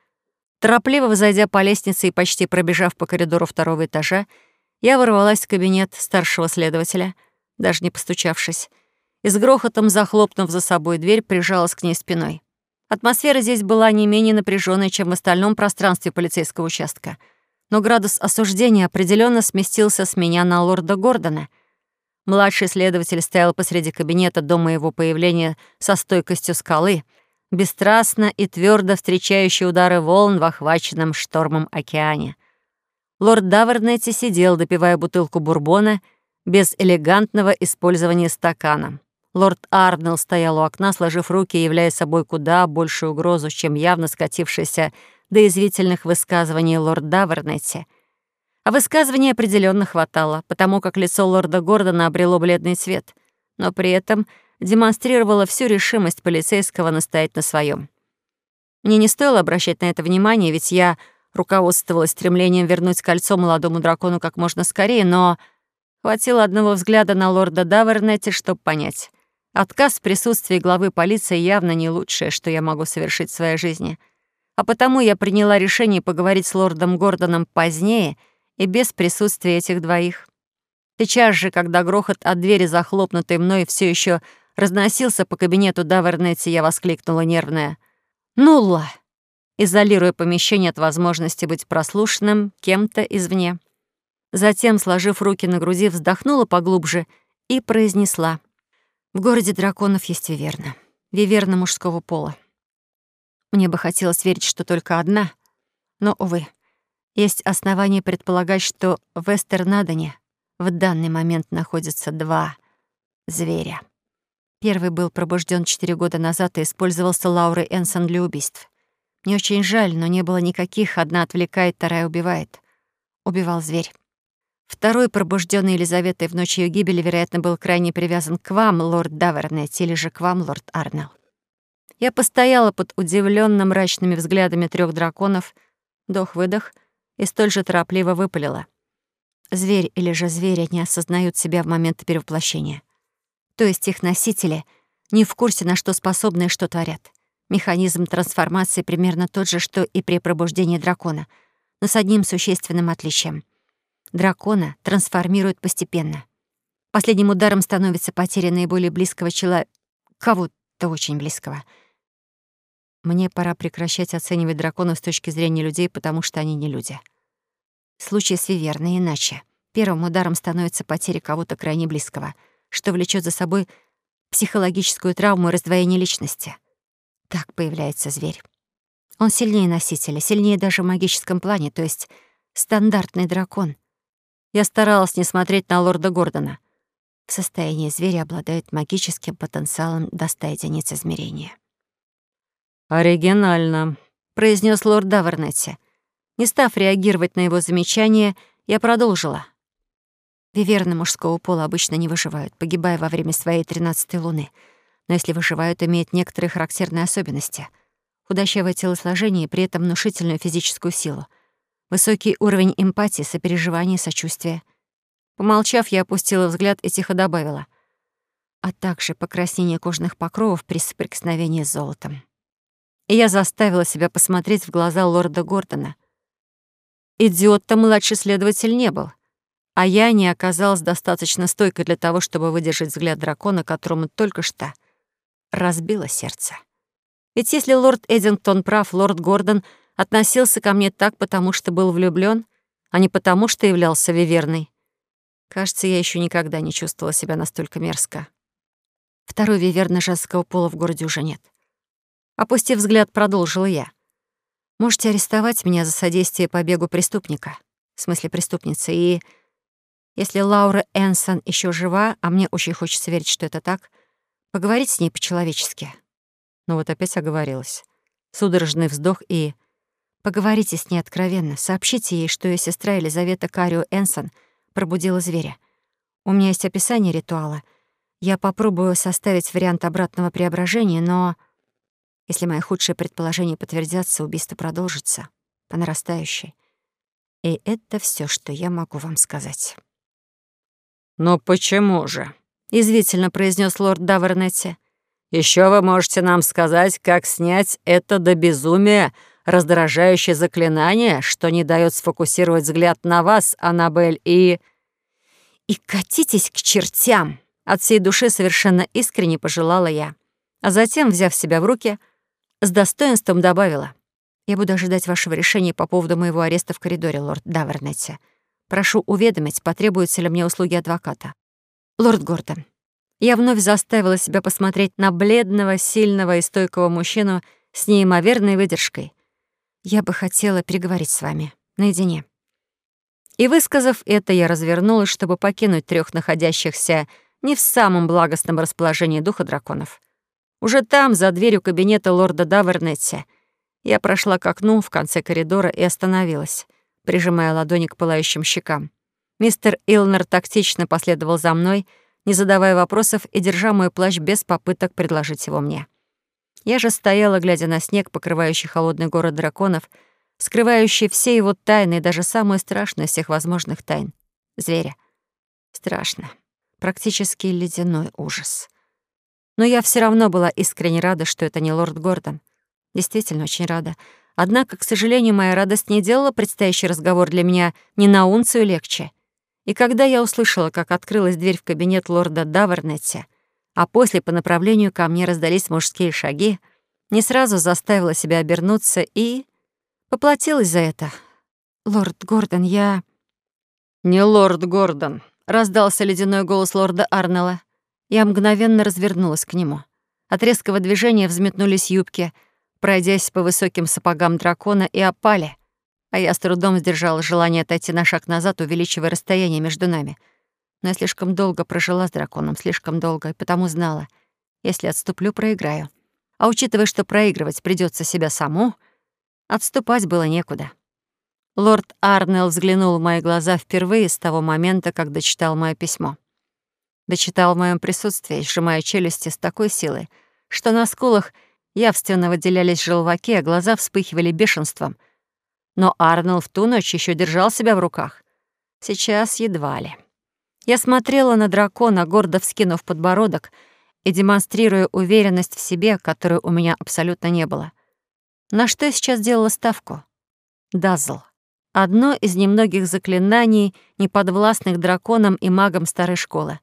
Торопливо взойдя по лестнице и почти пробежав по коридору второго этажа, я ворвалась в кабинет старшего следователя, даже не постучавшись, и с грохотом захлопнув за собой дверь, прижалась к ней спиной. Атмосфера здесь была не менее напряженной, чем в остальном пространстве полицейского участка — но градус осуждения определенно сместился с меня на лорда Гордона. Младший следователь стоял посреди кабинета до моего появления со стойкостью скалы, бесстрастно и твердо встречающий удары волн в охваченном штормом океане. Лорд Давернетти сидел, допивая бутылку бурбона, без элегантного использования стакана. Лорд Арнелл стоял у окна, сложив руки, являя собой куда большую угрозу, чем явно скатившийся до извительных высказываний лорд Давернетти. А высказываний определенно хватало, потому как лицо лорда Гордона обрело бледный цвет, но при этом демонстрировало всю решимость полицейского настоять на своем. Мне не стоило обращать на это внимание, ведь я руководствовалась стремлением вернуть кольцо молодому дракону как можно скорее, но хватило одного взгляда на лорда Давернетти, чтобы понять. Отказ в присутствии главы полиции явно не лучшее, что я могу совершить в своей жизни. А потому я приняла решение поговорить с лордом Гордоном позднее и без присутствия этих двоих. Сейчас же, когда грохот от двери, захлопнутой мной, все еще разносился по кабинету Давернетти, я воскликнула нервная «Нула!», изолируя помещение от возможности быть прослушанным кем-то извне. Затем, сложив руки на груди, вздохнула поглубже и произнесла — в городе драконов есть Виверна. Виверна мужского пола. Мне бы хотелось верить, что только одна, но, увы, есть основания предполагать, что в Эстернадоне в данный момент находятся два зверя. Первый был пробужден четыре года назад и использовался Лаурой Энсон для убийств. Мне очень жаль, но не было никаких. Одна отвлекает, вторая убивает. Убивал зверь. Второй, пробужденный Елизаветой в ночь ее гибели, вероятно, был крайне привязан к вам, лорд Давернетт, или же к вам, лорд Арнелл. Я постояла под удивленно мрачными взглядами трех драконов, вдох-выдох, и столь же торопливо выпалила. Зверь или же звери не осознают себя в момент перевоплощения. То есть их носители не в курсе, на что способны и что творят. Механизм трансформации примерно тот же, что и при пробуждении дракона, но с одним существенным отличием — дракона трансформируют постепенно. Последним ударом становится потеря наиболее близкого человека, кого-то очень близкого. Мне пора прекращать оценивать драконов с точки зрения людей, потому что они не люди. Случай с Виверной иначе. Первым ударом становится потеря кого-то крайне близкого, что влечет за собой психологическую травму и раздвоение личности. Так появляется зверь. Он сильнее носителя, сильнее даже в магическом плане, то есть стандартный дракон. Я старалась не смотреть на лорда Гордона. В состоянии зверя обладает магическим потенциалом до 100 единиц измерения. «Оригинально», — произнес лорд Давернетти. Не став реагировать на его замечание, я продолжила. Виверны мужского пола обычно не выживают, погибая во время своей тринадцатой луны. Но если выживают, имеют некоторые характерные особенности. Худощавое телосложение и при этом внушительную физическую силу — Высокий уровень эмпатии, сопереживания и сочувствия. Помолчав, я опустила взгляд и тихо добавила. А также покраснение кожных покровов при соприкосновении с золотом. И я заставила себя посмотреть в глаза лорда Гордона. Идиот-то младший следователь не был. А я не оказалась достаточно стойкой для того, чтобы выдержать взгляд дракона, которому только что разбило сердце. Ведь если лорд Эдингтон прав, лорд Гордон — относился ко мне так, потому что был влюблён, а не потому, что являлся виверной. Кажется, я ещё никогда не чувствовала себя настолько мерзко. Второй виверны женского пола в городе уже нет. Опустив взгляд, продолжила я. Можете арестовать меня за содействие побегу преступника, в смысле преступницы, и если Лаура Энсон ещё жива, а мне очень хочется верить, что это так, поговорить с ней по-человечески. Но вот опять оговорилась. Судорожный вздох и Поговорите с ней откровенно, сообщите ей, что ее сестра Елизавета Карио Энсон пробудила зверя. У меня есть описание ритуала. Я попробую составить вариант обратного преображения, но если мои худшие предположения подтвердятся, убийство продолжится по нарастающей. И это все, что я могу вам сказать. «Но почему же?» — извительно произнес лорд Давернетти. Еще вы можете нам сказать, как снять это до безумия раздражающее заклинание, что не дает сфокусировать взгляд на вас, Аннабель, и... И катитесь к чертям! От всей души совершенно искренне пожелала я. А затем, взяв себя в руки, с достоинством добавила. Я буду ожидать вашего решения по поводу моего ареста в коридоре, лорд Давернетти. Прошу уведомить, потребуются ли мне услуги адвоката. Лорд Гордон, Я вновь заставила себя посмотреть на бледного, сильного и стойкого мужчину с неимоверной выдержкой. Я бы хотела переговорить с вами наедине. И, высказав это, я развернулась, чтобы покинуть трех находящихся не в самом благостном расположении духа драконов. Уже там, за дверью кабинета лорда Давернетти, я прошла к окну в конце коридора и остановилась, прижимая ладони к пылающим щекам. Мистер Илнер тактично последовал за мной, не задавая вопросов и держа мой плащ без попыток предложить его мне. Я же стояла, глядя на снег, покрывающий холодный город драконов, скрывающий все его тайны и даже самые страшные из всех возможных тайн — зверя. Страшно. Практически ледяной ужас. Но я все равно была искренне рада, что это не лорд Гордон. Действительно, очень рада. Однако, к сожалению, моя радость не делала предстоящий разговор для меня ни на унцию легче. И когда я услышала, как открылась дверь в кабинет лорда Давернетти, а после по направлению ко мне раздались мужские шаги, не сразу заставила себя обернуться и... поплатилась за это. «Лорд Гордон, я...» «Не лорд Гордон», — раздался ледяной голос лорда Арнелла. Я мгновенно развернулась к нему. От резкого движения взметнулись юбки, пройдясь по высоким сапогам дракона, и опали, а я с трудом сдержала желание отойти на шаг назад, увеличивая расстояние между нами. Но я слишком долго прожила с драконом, слишком долго, и потому знала, если отступлю, проиграю. А учитывая, что проигрывать придется себя саму, отступать было некуда. Лорд Арнелл взглянул в мои глаза впервые с того момента, когда читал мое письмо. Дочитал в моем присутствии, сжимая челюсти с такой силой, что на скулах явственно выделялись желваки, а глаза вспыхивали бешенством. Но Арнелл в ту ночь еще держал себя в руках. Сейчас едва ли. Я смотрела на дракона, гордо вскинув подбородок и демонстрируя уверенность в себе, которой у меня абсолютно не было. На что я сейчас делала ставку? Дазл. Одно из немногих заклинаний, неподвластных драконам и магам старой школы.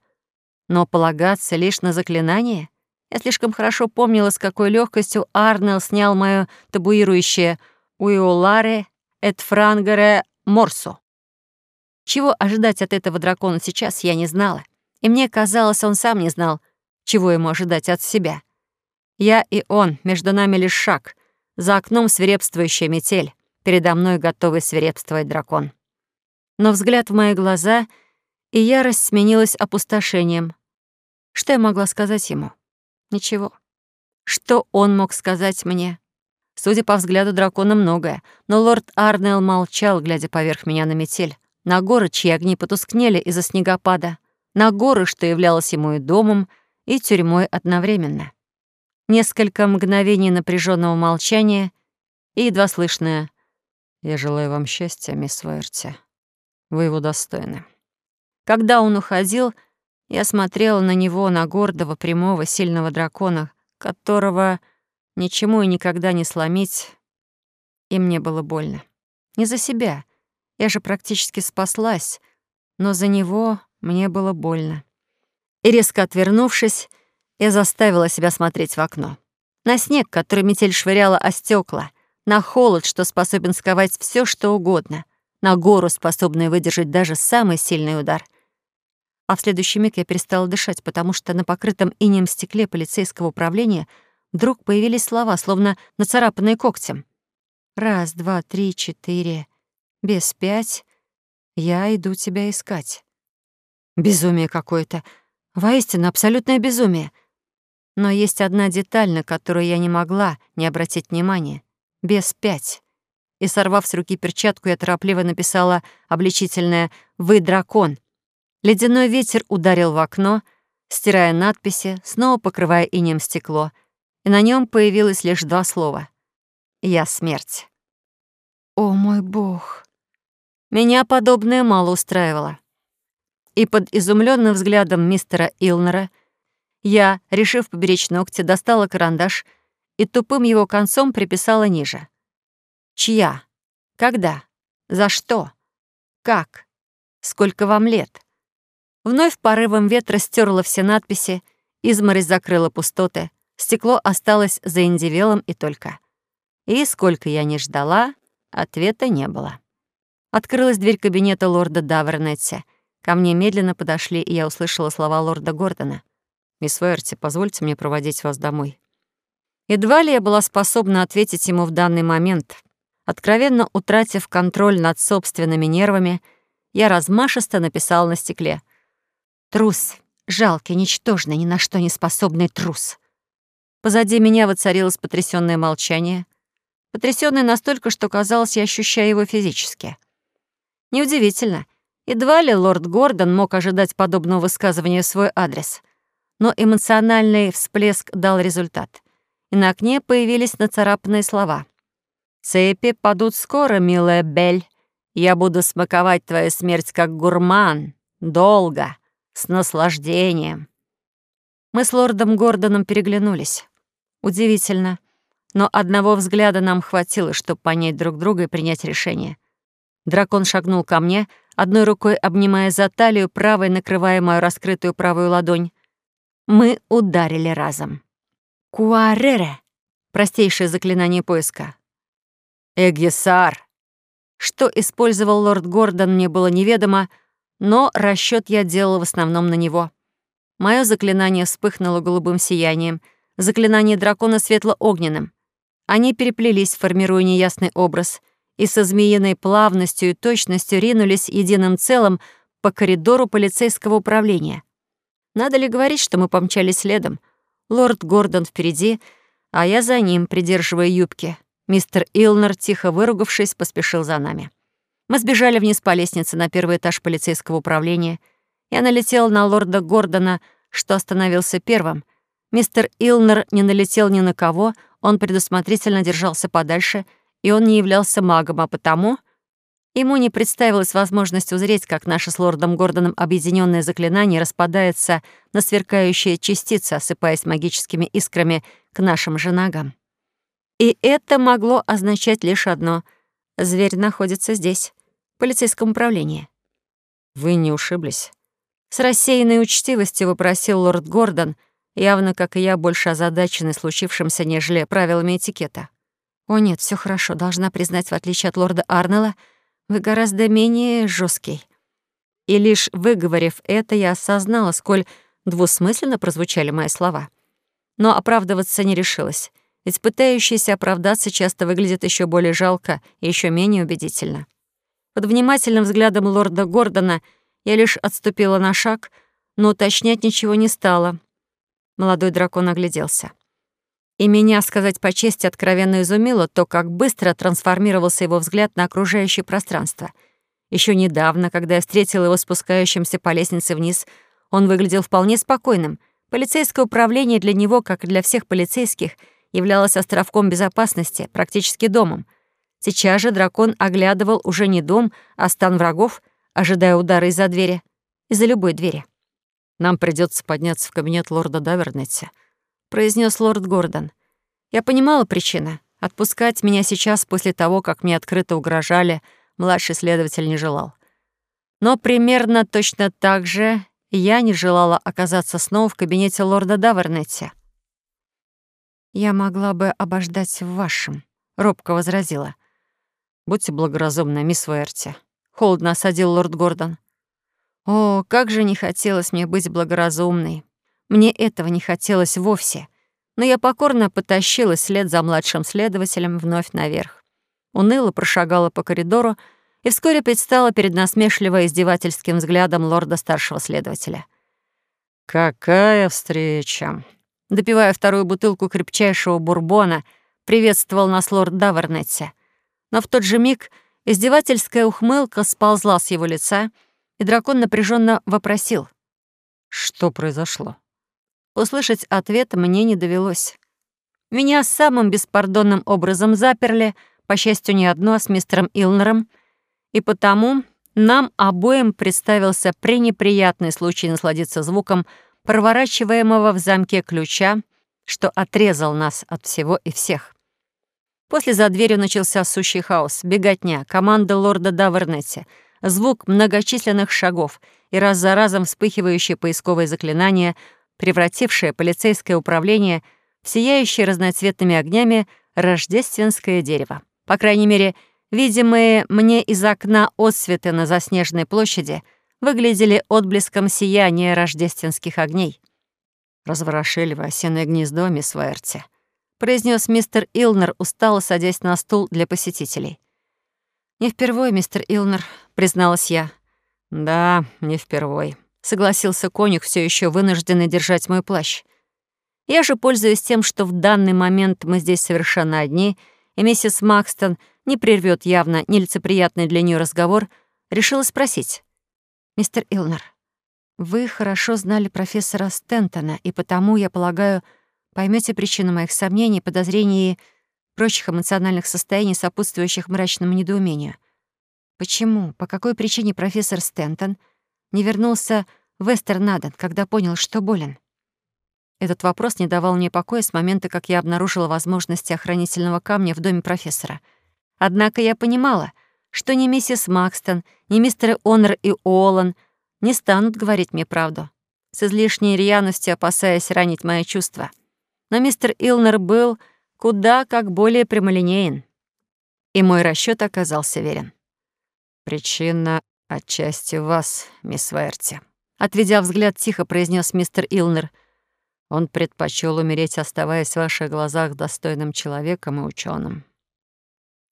Но полагаться лишь на заклинание? Я слишком хорошо помнила, с какой легкостью Арнелл снял мое табуирующее «Уиоларе эт франгере морсо». Чего ожидать от этого дракона сейчас, я не знала. И мне казалось, он сам не знал, чего ему ожидать от себя. Я и он, между нами лишь шаг. За окном свирепствующая метель, передо мной готовый свирепствовать дракон. Но взгляд в мои глаза, и ярость сменилась опустошением. Что я могла сказать ему? Ничего. Что он мог сказать мне? Судя по взгляду дракона, многое. Но лорд Арнелл молчал, глядя поверх меня на метель. На горы, чьи огни потускнели из-за снегопада. На горы, что являлось ему и домом, и тюрьмой одновременно. Несколько мгновений напряженного молчания и едва слышное «Я желаю вам счастья, мисс Вайерти. Вы его достойны». Когда он уходил, я смотрела на него, на гордого, прямого, сильного дракона, которого ничему и никогда не сломить, и мне было больно. Не за себя. Я же практически спаслась, но за него мне было больно. И резко отвернувшись, я заставила себя смотреть в окно. На снег, который метель швыряла о стекла, на холод, что способен сковать все, что угодно, на гору, способную выдержать даже самый сильный удар — а в следующий миг я перестала дышать, потому что на покрытом инеем стекле полицейского управления вдруг появились слова, словно нацарапанные когтем. «Раз, два, три, четыре. Без пять. Я иду тебя искать». Безумие какое-то. Воистину, абсолютное безумие. Но есть одна деталь, на которую я не могла не обратить внимания. Без пять. И, сорвав с руки перчатку, я торопливо написала обличительное «Вы дракон». Ледяной ветер ударил в окно, стирая надписи, снова покрывая инем стекло, и на нем появилось лишь два слова. «Я смерть». «О мой бог!» Меня подобное мало устраивало. И под изумленным взглядом мистера Илнера я, решив поберечь ногти, достала карандаш и тупым его концом приписала ниже. «Чья? Когда? За что? Как? Сколько вам лет?» Вновь порывом ветра стерла все надписи, изморозь закрыла пустоты, стекло осталось за индивелом и только. И сколько я не ждала, ответа не было. Открылась дверь кабинета лорда Давернетти. Ко мне медленно подошли, и я услышала слова лорда Гордона. Мисс Верти, позвольте мне проводить вас домой». Едва ли я была способна ответить ему в данный момент. Откровенно утратив контроль над собственными нервами, я размашисто написала на стекле. «Трус. Жалкий, ничтожный, ни на что не способный трус». Позади меня воцарилось потрясённое молчание. Потрясённое настолько, что, казалось, я ощущаю его физически. Неудивительно. Едва ли лорд Гордон мог ожидать подобного высказывания в свой адрес. Но эмоциональный всплеск дал результат. И на окне появились нацарапанные слова. «Цепи падут скоро, милая Бель. Я буду смаковать твою смерть как гурман. Долго. С наслаждением». Мы с лордом Гордоном переглянулись. Удивительно. Но одного взгляда нам хватило, чтобы понять друг друга и принять решение. Дракон шагнул ко мне, одной рукой обнимая за талию, правой накрывая мою раскрытую правую ладонь. Мы ударили разом. «Куарере» — простейшее заклинание поиска. «Эгесар». Что использовал лорд Гордон, мне было неведомо, но расчет я делала в основном на него. Мое заклинание вспыхнуло голубым сиянием, заклинание дракона светло-огненным. Они переплелись, формируя неясный образ, и со змеиной плавностью и точностью ринулись единым целым по коридору полицейского управления. Надо ли говорить, что мы помчались следом — Лорд Гордон впереди, а я за ним, придерживая юбки. Мистер Илнер, тихо выругавшись, поспешил за нами. Мы сбежали вниз по лестнице на первый этаж полицейского управления. Я налетел на лорда Гордона, что остановился первым. Мистер Илнер не налетел ни на кого, он предусмотрительно держался подальше, и он не являлся магом, а потому Ему не представилась возможность узреть, как наше с лордом Гордоном объединенное заклинание распадается на сверкающие частицы, осыпаясь магическими искрами к нашим же ногам. И это могло означать лишь одно — зверь находится здесь, полицейском управлении. «Вы не ушиблись?» С рассеянной учтивостью вопросил лорд Гордон, явно, как и я, больше озадаченный случившимся, нежели правилами этикета. «О нет, все хорошо, должна признать, в отличие от лорда Арнелла, вы гораздо менее жесткий. И лишь выговорив это, я осознала, сколь двусмысленно прозвучали мои слова. Но оправдываться не решилась, ведь пытающийся оправдаться часто выглядит еще более жалко и еще менее убедительно. Под внимательным взглядом лорда Гордона я лишь отступила на шаг, но уточнять ничего не стала. Молодой дракон огляделся. И меня, сказать по чести, откровенно изумило то, как быстро трансформировался его взгляд на окружающее пространство. Еще недавно, когда я встретила его спускающимся по лестнице вниз, он выглядел вполне спокойным. Полицейское управление для него, как и для всех полицейских, являлось островком безопасности, практически домом. Сейчас же дракон оглядывал уже не дом, а стан врагов, ожидая удара из-за двери. Из-за любой двери. «Нам придется подняться в кабинет лорда Давернетти», произнес лорд Гордон. Я понимала причину. Отпускать меня сейчас после того, как мне открыто угрожали, младший следователь не желал. Но примерно точно так же я не желала оказаться снова в кабинете лорда Давернетти. «Я могла бы обождать в вашем», — робко возразила. «Будьте благоразумны, мисс Уэрти», — холодно осадил лорд Гордон. «О, как же не хотелось мне быть благоразумной. Мне этого не хотелось вовсе, но я покорно потащилась вслед за младшим следователем вновь наверх. Уныло прошагала по коридору и вскоре предстала перед насмешливо издевательским взглядом лорда старшего следователя. «Какая встреча!» Допивая вторую бутылку крепчайшего бурбона, приветствовал нас лорд Давернетти. Но в тот же миг издевательская ухмылка сползла с его лица, и дракон напряженно вопросил. «Что произошло?» Услышать ответ мне не довелось. Меня самым беспардонным образом заперли, по счастью, не одно, а с мистером Илнером, и потому нам обоим представился пренеприятный случай насладиться звуком проворачиваемого в замке ключа, что отрезал нас от всего и всех. После за дверью начался сущий хаос, беготня, команда лорда Давернетти, звук многочисленных шагов и раз за разом вспыхивающее поисковое заклинание — превратившее полицейское управление в сияющее разноцветными огнями рождественское дерево. По крайней мере, видимые мне из окна отсветы на заснеженной площади выглядели отблеском сияния рождественских огней. Разворошили вы осиное гнездо, мисс Вайерти», — произнес мистер Илнер, устало садясь на стул для посетителей. «Не впервой, мистер Илнер», — призналась я. «Да, не впервой», — согласился конюх, все еще вынужденный держать мой плащ. Я же, пользуясь тем, что в данный момент мы здесь совершенно одни, и миссис Макстон не прервет явно нелицеприятный для нее разговор, решила спросить. «Мистер Илнер, вы хорошо знали профессора Стентона, и потому, я полагаю, поймете причину моих сомнений, подозрений и прочих эмоциональных состояний, сопутствующих мрачному недоумению. Почему, по какой причине профессор Стентон не вернулся в Эстернаден, когда понял, что болен? Этот вопрос не давал мне покоя с момента, как я обнаружила возможности охранительного камня в доме профессора. Однако я понимала, что ни миссис Макстон, ни мистеры Онор и Олан — не станут говорить мне правду, с излишней рьяностью опасаясь ранить мои чувства. Но мистер Илнер был куда как более прямолинеен, и мой расчет оказался верен. «Причина отчасти вас, мисс Вайерти», — отведя взгляд, тихо произнес мистер Илнер. «Он предпочел умереть, оставаясь в ваших глазах достойным человеком и ученым.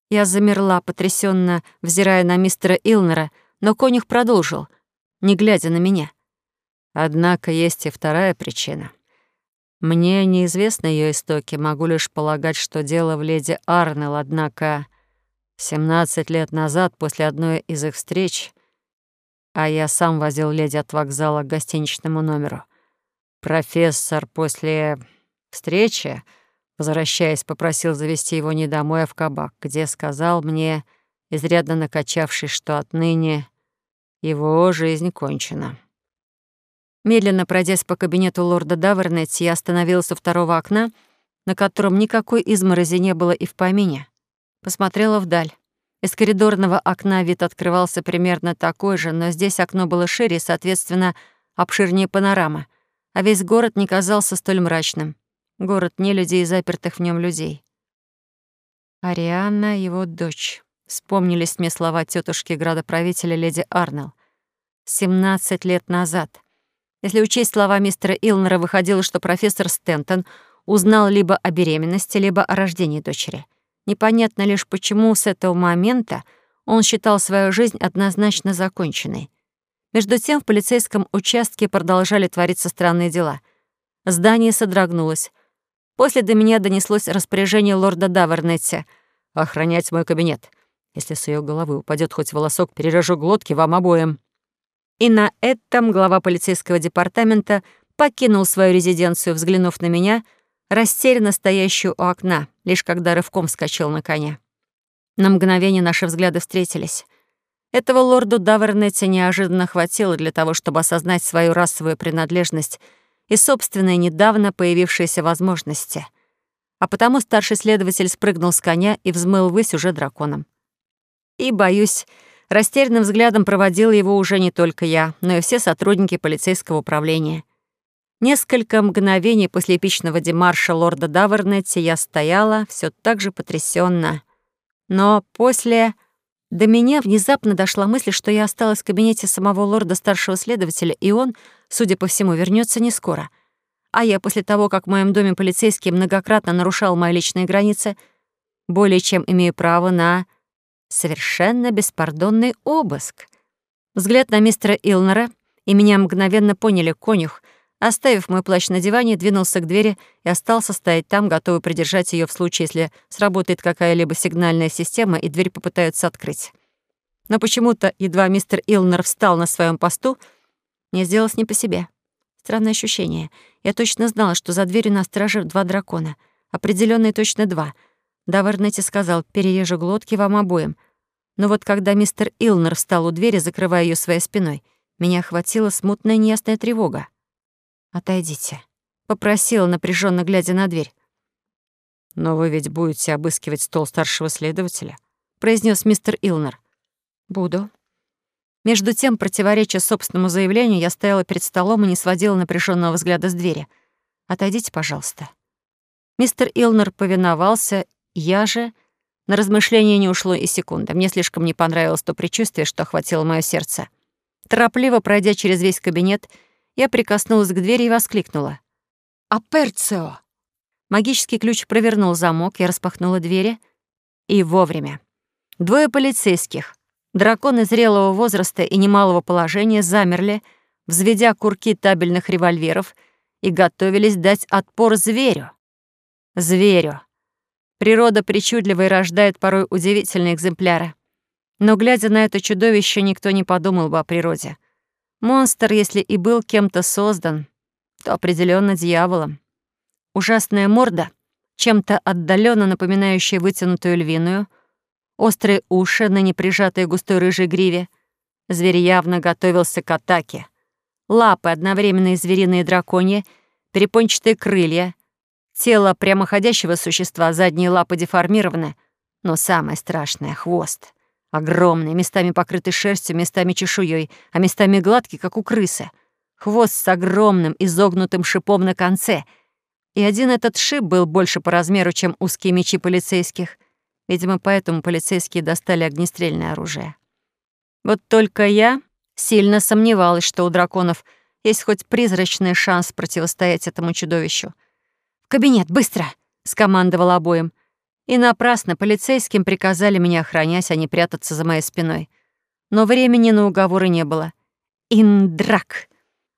Я замерла, потрясенно взирая на мистера Илнера, но конюх продолжил — не глядя на меня. Однако есть и вторая причина. Мне неизвестны ее истоки, могу лишь полагать, что дело в леди Арнелл, однако 17 лет назад, после одной из их встреч, а я сам возил леди от вокзала к гостиничному номеру, профессор после встречи, возвращаясь, попросил завести его не домой, а в кабак, где сказал мне, изрядно накачавшись, что отныне его жизнь кончена. Медленно пройдясь по кабинету лорда Давернетти, я остановилась у второго окна, на котором никакой изморози не было и в помине. Посмотрела вдаль. Из коридорного окна вид открывался примерно такой же, но здесь окно было шире, соответственно, обширнее панорама, а весь город не казался столь мрачным. Город не людей, запертых в нем людей. Ариана — его дочь. Вспомнились мне слова тетушки градоправителя леди Арнелл. «Семнадцать лет назад». Если учесть слова мистера Илнера, выходило, что профессор Стентон узнал либо о беременности, либо о рождении дочери. Непонятно лишь, почему с этого момента он считал свою жизнь однозначно законченной. Между тем в полицейском участке продолжали твориться странные дела. Здание содрогнулось. После до меня донеслось распоряжение лорда Давернетти — охранять мой кабинет. Если с ее головы упадет хоть волосок, перережу глотки вам обоим». И на этом глава полицейского департамента покинул свою резиденцию, взглянув на меня, растерянно стоящую у окна, лишь когда рывком вскочил на коня. На мгновение наши взгляды встретились. Этого лорду Давернетти неожиданно хватило для того, чтобы осознать свою расовую принадлежность и собственные недавно появившиеся возможности. А потому старший следователь спрыгнул с коня и взмыл ввысь уже драконом. И, боюсь, растерянным взглядом проводила его уже не только я, но и все сотрудники полицейского управления. Несколько мгновений после эпичного демарша лорда Давернетти я стояла все так же потрясенно. Но после... До меня внезапно дошла мысль, что я осталась в кабинете самого лорда старшего следователя, и он, судя по всему, вернется не скоро. А я после того, как в моем доме полицейский многократно нарушал мои личные границы, более чем имею право на Совершенно беспардонный обыск. Взгляд на мистера Илнера, и меня мгновенно поняли конюх, оставив мой плащ на диване, двинулся к двери и остался стоять там, готовый придержать ее в случае, если сработает какая-либо сигнальная система и дверь попытаются открыть. Но почему-то, едва мистер Илнер встал на своем посту, мне сделалось не по себе. Странное ощущение. Я точно знала, что за дверью на страже два дракона. определенно и точно два — Давернетти сказал, перережу глотки вам обоим. Но вот когда мистер Илнер встал у двери, закрывая ее своей спиной, меня охватила смутная неясная тревога. «Отойдите», — попросила, напряженно глядя на дверь. «Но вы ведь будете обыскивать стол старшего следователя», — произнес мистер Илнер. «Буду». Между тем, противоречия собственному заявлению, я стояла перед столом и не сводила напряженного взгляда с двери. «Отойдите, пожалуйста». Мистер Илнер повиновался я же... На размышления не ушло и секунды. Мне слишком не понравилось то предчувствие, что охватило мое сердце. Торопливо пройдя через весь кабинет, я прикоснулась к двери и воскликнула. «Аперцио!» Магический ключ провернул замок, я распахнула двери. И вовремя. Двое полицейских, драконы зрелого возраста и немалого положения, замерли, взведя курки табельных револьверов и готовились дать отпор зверю. Зверю. Природа причудливо и рождает порой удивительные экземпляры. Но, глядя на это чудовище, никто не подумал бы о природе. Монстр, если и был кем-то создан, то определенно дьяволом. Ужасная морда, чем-то отдаленно напоминающая вытянутую львиную, острые уши, ныне прижатые густой рыжей гриве. Зверь явно готовился к атаке. Лапы, одновременные звериные драконьи, перепончатые крылья, тело прямоходящего существа, задние лапы деформированы, но самое страшное — хвост. Огромный, местами покрытый шерстью, местами чешуей, а местами гладкий, как у крысы. Хвост с огромным изогнутым шипом на конце — и один этот шип был больше по размеру, чем узкие мечи полицейских. Видимо, поэтому полицейские достали огнестрельное оружие. Вот только я сильно сомневалась, что у драконов есть хоть призрачный шанс противостоять этому чудовищу. «В кабинет, быстро!» — скомандовал обоим. И напрасно полицейским приказали меня охранять, а не прятаться за моей спиной. Но времени на уговоры не было. «Индрак!»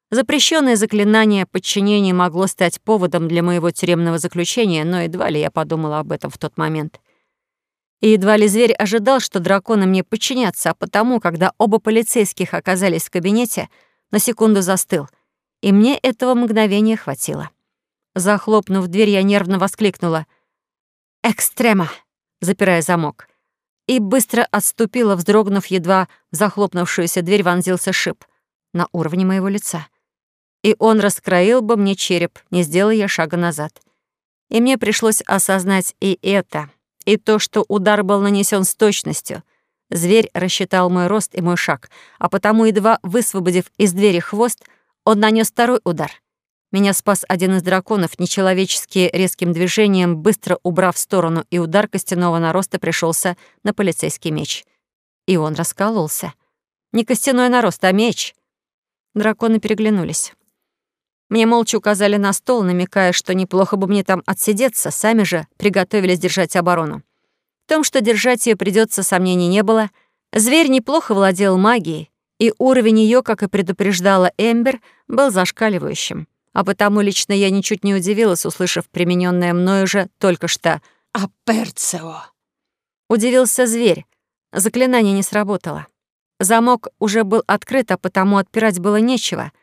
Запрещенное заклинание подчинения могло стать поводом для моего тюремного заключения, но едва ли я подумала об этом в тот момент. И едва ли зверь ожидал, что драконы мне подчинятся, а потому, когда оба полицейских оказались в кабинете, на секунду застыл. И мне этого мгновения хватило. Захлопнув дверь, я нервно воскликнула «Экстрема!», запирая замок. И быстро отступила, вздрогнув, едва в захлопнувшуюся дверь вонзился шип на уровне моего лица и он раскроил бы мне череп, не сделая я шага назад. И мне пришлось осознать и это, и то, что удар был нанесен с точностью. Зверь рассчитал мой рост и мой шаг, а потому, едва высвободив из двери хвост, он нанес второй удар. Меня спас один из драконов, нечеловечески резким движением, быстро убрав в сторону, и удар костяного нароста пришелся на полицейский меч. И он раскололся. Не костяной нарост, а меч. Драконы переглянулись. Мне молча указали на стол, намекая, что неплохо бы мне там отсидеться, сами же приготовились держать оборону. В том, что держать ее придется, сомнений не было. Зверь неплохо владел магией, и уровень ее, как и предупреждала Эмбер, был зашкаливающим. А потому лично я ничуть не удивилась, услышав примененное мною же только что «Аперцио». Удивился зверь. Заклинание не сработало. Замок уже был открыт, а потому отпирать было нечего —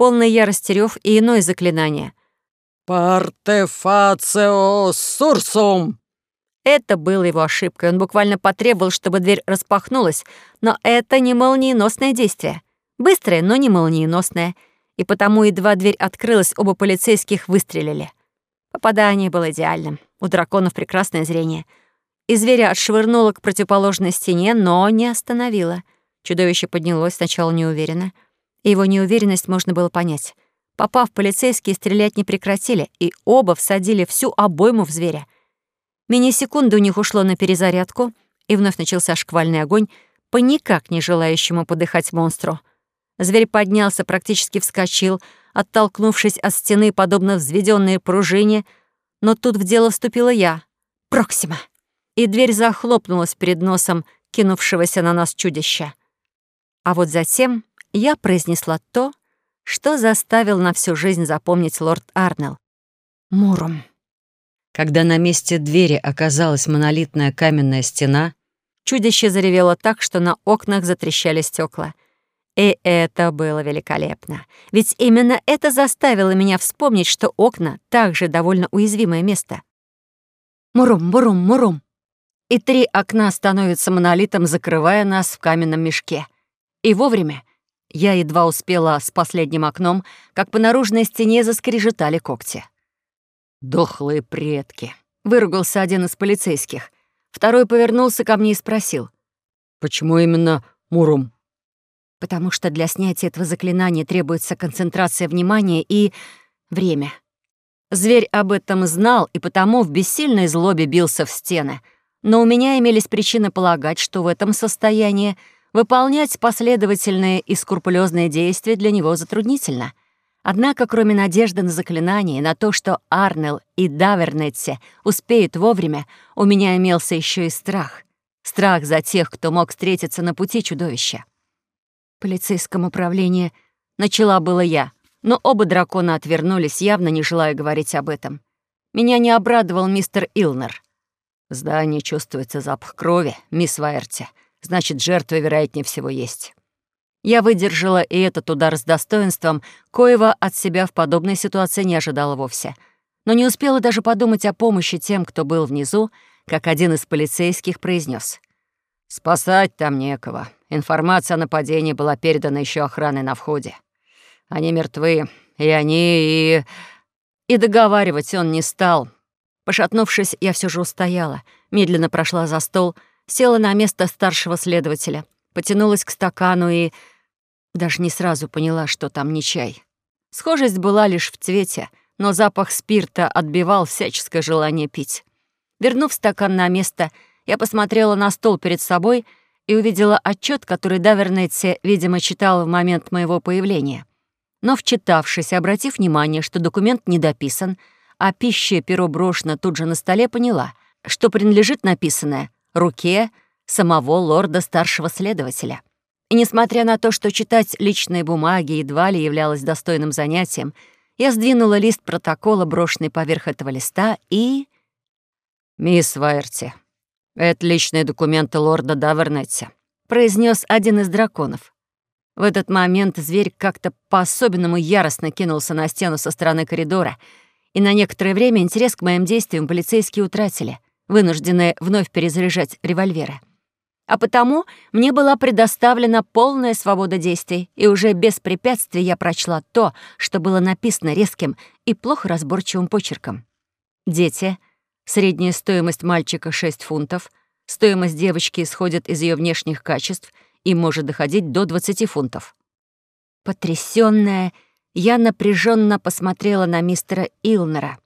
полной ярости рёв и иное заклинание. «Партефацио сурсум!» Это было его ошибкой. Он буквально потребовал, чтобы дверь распахнулась, но это не молниеносное действие. Быстрое, но не молниеносное. И потому едва дверь открылась, оба полицейских выстрелили. Попадание было идеальным. У драконов прекрасное зрение. И зверя отшвырнуло к противоположной стене, но не остановило. Чудовище поднялось сначала неуверенно — и его неуверенность можно было понять. Попав, полицейские стрелять не прекратили, и оба всадили всю обойму в зверя. Мини-секунду у них ушло на перезарядку, и вновь начался шквальный огонь, по никак не желающему подыхать монстру. Зверь поднялся, практически вскочил, оттолкнувшись от стены, подобно взведенной пружине, но тут в дело вступила я. «Проксима!» И дверь захлопнулась перед носом кинувшегося на нас чудища. А вот затем я произнесла то, что заставил на всю жизнь запомнить лорд Арнелл. Муром. Когда на месте двери оказалась монолитная каменная стена, чудище заревело так, что на окнах затрещали стекла. И это было великолепно. Ведь именно это заставило меня вспомнить, что окна — также довольно уязвимое место. Муром, муром, муром. И три окна становятся монолитом, закрывая нас в каменном мешке. И вовремя я едва успела с последним окном, как по наружной стене заскрежетали когти. «Дохлые предки», — выругался один из полицейских. Второй повернулся ко мне и спросил. «Почему именно Мурум?» «Потому что для снятия этого заклинания требуется концентрация внимания и время». Зверь об этом знал и потому в бессильной злобе бился в стены. Но у меня имелись причины полагать, что в этом состоянии Выполнять последовательные и скрупулезные действия для него затруднительно. Однако, кроме надежды на заклинание и на то, что Арнелл и Давернетси успеют вовремя, у меня имелся еще и страх. Страх за тех, кто мог встретиться на пути чудовища. Полицейском управлении начала было я, но оба дракона отвернулись, явно не желая говорить об этом. Меня не обрадовал мистер Илнер. В здании чувствуется запах крови, мисс Вайерти. Значит, жертва, вероятнее всего, есть. Я выдержала и этот удар с достоинством, коего от себя в подобной ситуации не ожидала вовсе. Но не успела даже подумать о помощи тем, кто был внизу, как один из полицейских произнес: «Спасать там некого. Информация о нападении была передана еще охраной на входе. Они мертвы, и они, и...» И договаривать он не стал. Пошатнувшись, я все же устояла, медленно прошла за стол, села на место старшего следователя, потянулась к стакану и даже не сразу поняла, что там не чай. Схожесть была лишь в цвете, но запах спирта отбивал всяческое желание пить. Вернув стакан на место, я посмотрела на стол перед собой и увидела отчет, который Давернетти, видимо, читал в момент моего появления. Но, вчитавшись и обратив внимание, что документ не дописан, а пища перо брошено тут же на столе, поняла, что принадлежит написанное руке самого лорда-старшего следователя. И несмотря на то, что читать личные бумаги едва ли являлось достойным занятием, я сдвинула лист протокола, брошенный поверх этого листа, и... «Мисс Вайерти, это личные документы лорда Давернетти», произнес один из драконов. В этот момент зверь как-то по-особенному яростно кинулся на стену со стороны коридора, и на некоторое время интерес к моим действиям полицейские утратили, вынужденные вновь перезаряжать револьверы а потому мне была предоставлена полная свобода действий, и уже без препятствий я прочла то, что было написано резким и плохо разборчивым почерком. Дети. Средняя стоимость мальчика — 6 фунтов. Стоимость девочки исходит из ее внешних качеств и может доходить до 20 фунтов. Потрясённая, я напряженно посмотрела на мистера Илнера.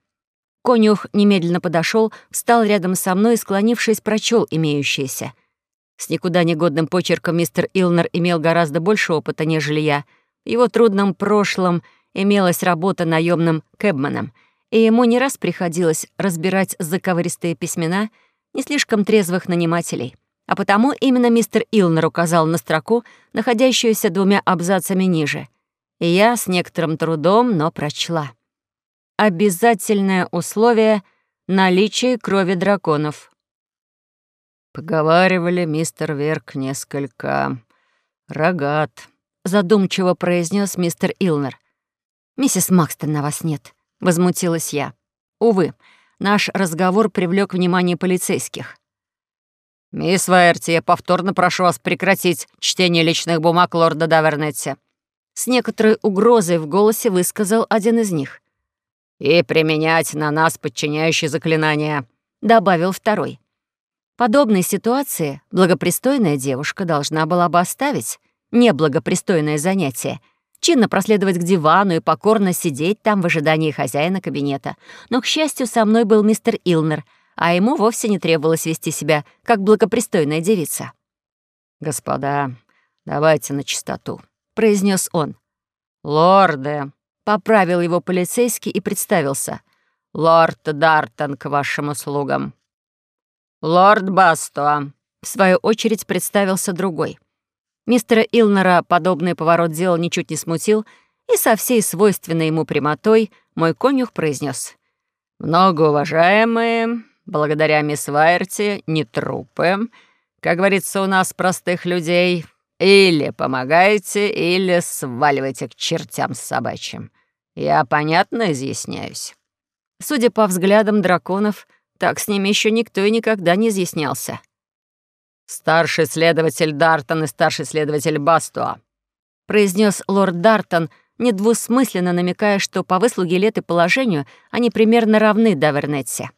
Конюх немедленно подошел, встал рядом со мной и, склонившись, прочел имеющееся — с никуда негодным почерком мистер Илнер имел гораздо больше опыта, нежели я. В его трудном прошлом имелась работа наемным кэбманом, и ему не раз приходилось разбирать заковыристые письмена не слишком трезвых нанимателей. А потому именно мистер Илнер указал на строку, находящуюся двумя абзацами ниже. И я с некоторым трудом, но прочла. Обязательное условие — наличие крови драконов. «Поговаривали, мистер Верк несколько рогат», — задумчиво произнес мистер Илнер. «Миссис Макстон на вас нет», — возмутилась я. Увы, наш разговор привлек внимание полицейских. «Мисс Вайерти, я повторно прошу вас прекратить чтение личных бумаг лорда Давернетти». С некоторой угрозой в голосе высказал один из них. «И применять на нас подчиняющие заклинания», — добавил второй подобной ситуации благопристойная девушка должна была бы оставить неблагопристойное занятие, чинно проследовать к дивану и покорно сидеть там в ожидании хозяина кабинета. Но, к счастью, со мной был мистер Илнер, а ему вовсе не требовалось вести себя как благопристойная девица. «Господа, давайте на чистоту», — произнес он. «Лорды», — поправил его полицейский и представился. «Лорд Дартон к вашим услугам». «Лорд Басто», — в свою очередь представился другой. Мистера Илнера подобный поворот дела ничуть не смутил, и со всей свойственной ему прямотой мой конюх произнес: «Многоуважаемые, благодаря мисс Вайерти, не трупы, как говорится у нас, простых людей, или помогаете, или сваливайте к чертям собачьим. Я понятно изъясняюсь?» Судя по взглядам драконов, так с ними еще никто и никогда не изъяснялся. «Старший следователь Дартон и старший следователь Бастуа», произнес лорд Дартон, недвусмысленно намекая, что по выслуге лет и положению они примерно равны Давернетсе.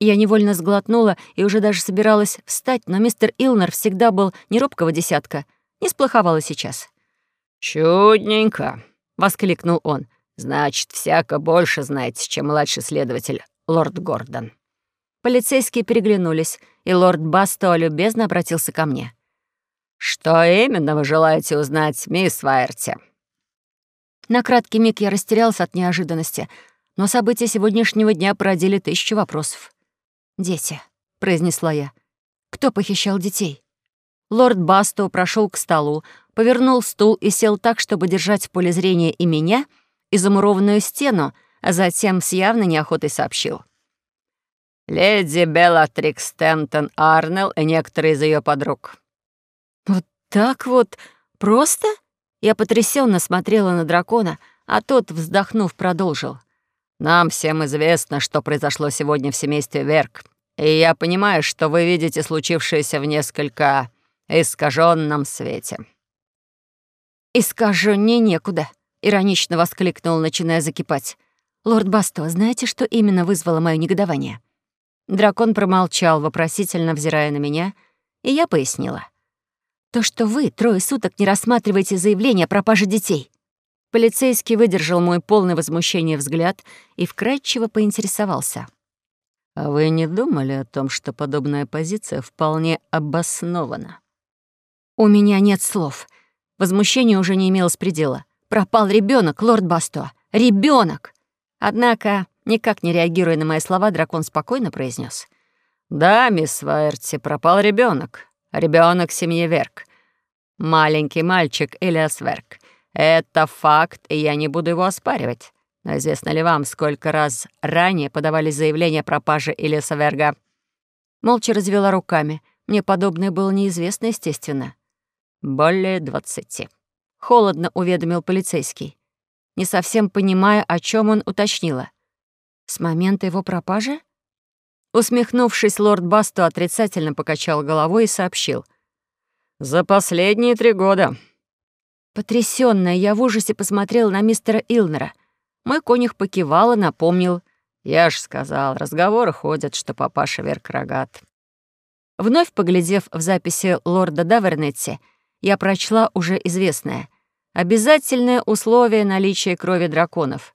Я невольно сглотнула и уже даже собиралась встать, но мистер Илнер всегда был не робкого десятка, не сплоховал сейчас. «Чудненько», — воскликнул он. «Значит, всяко больше знаете, чем младший следователь, лорд Гордон». Полицейские переглянулись, и лорд Басто любезно обратился ко мне. «Что именно вы желаете узнать, мисс Вайерти?» На краткий миг я растерялся от неожиданности, но события сегодняшнего дня породили тысячу вопросов. «Дети», — произнесла я. «Кто похищал детей?» Лорд Басто прошел к столу, повернул стул и сел так, чтобы держать в поле зрения и меня, и замурованную стену, а затем с явной неохотой сообщил. «Леди Беллатрикс Стентон Арнелл и некоторые из ее подруг». «Вот так вот просто?» Я потрясенно смотрела на дракона, а тот, вздохнув, продолжил. «Нам всем известно, что произошло сегодня в семействе Верк, и я понимаю, что вы видите случившееся в несколько искаженном свете». «Искажённее некуда», — иронично воскликнул, начиная закипать. «Лорд Басто, знаете, что именно вызвало моё негодование?» Дракон промолчал, вопросительно взирая на меня, и я пояснила. То, что вы трое суток не рассматриваете заявление о пропаже детей. Полицейский выдержал мой полный возмущение взгляд и вкратчиво поинтересовался. «А вы не думали о том, что подобная позиция вполне обоснована?» «У меня нет слов. Возмущение уже не имелось предела. Пропал ребенок, лорд Басто. Ребенок! Однако, никак не реагируя на мои слова, дракон спокойно произнес: «Да, мисс Вайерти, пропал ребенок. Ребенок семьи Верк. Маленький мальчик Элиас Верк. Это факт, и я не буду его оспаривать. Но известно ли вам, сколько раз ранее подавали заявление о пропаже Элиаса Верга?» Молча развела руками. Мне подобное было неизвестно, естественно. «Более двадцати», — холодно уведомил полицейский. Не совсем понимая, о чем он уточнила. «С момента его пропажи?» Усмехнувшись, лорд Басто отрицательно покачал головой и сообщил. «За последние три года». Потрясённая, я в ужасе посмотрела на мистера Илнера. Мой конюх покивал и напомнил. «Я ж сказал, разговоры ходят, что папаша Верк рогат». Вновь поглядев в записи лорда Давернетти, я прочла уже известное. Обязательное условие наличия крови драконов.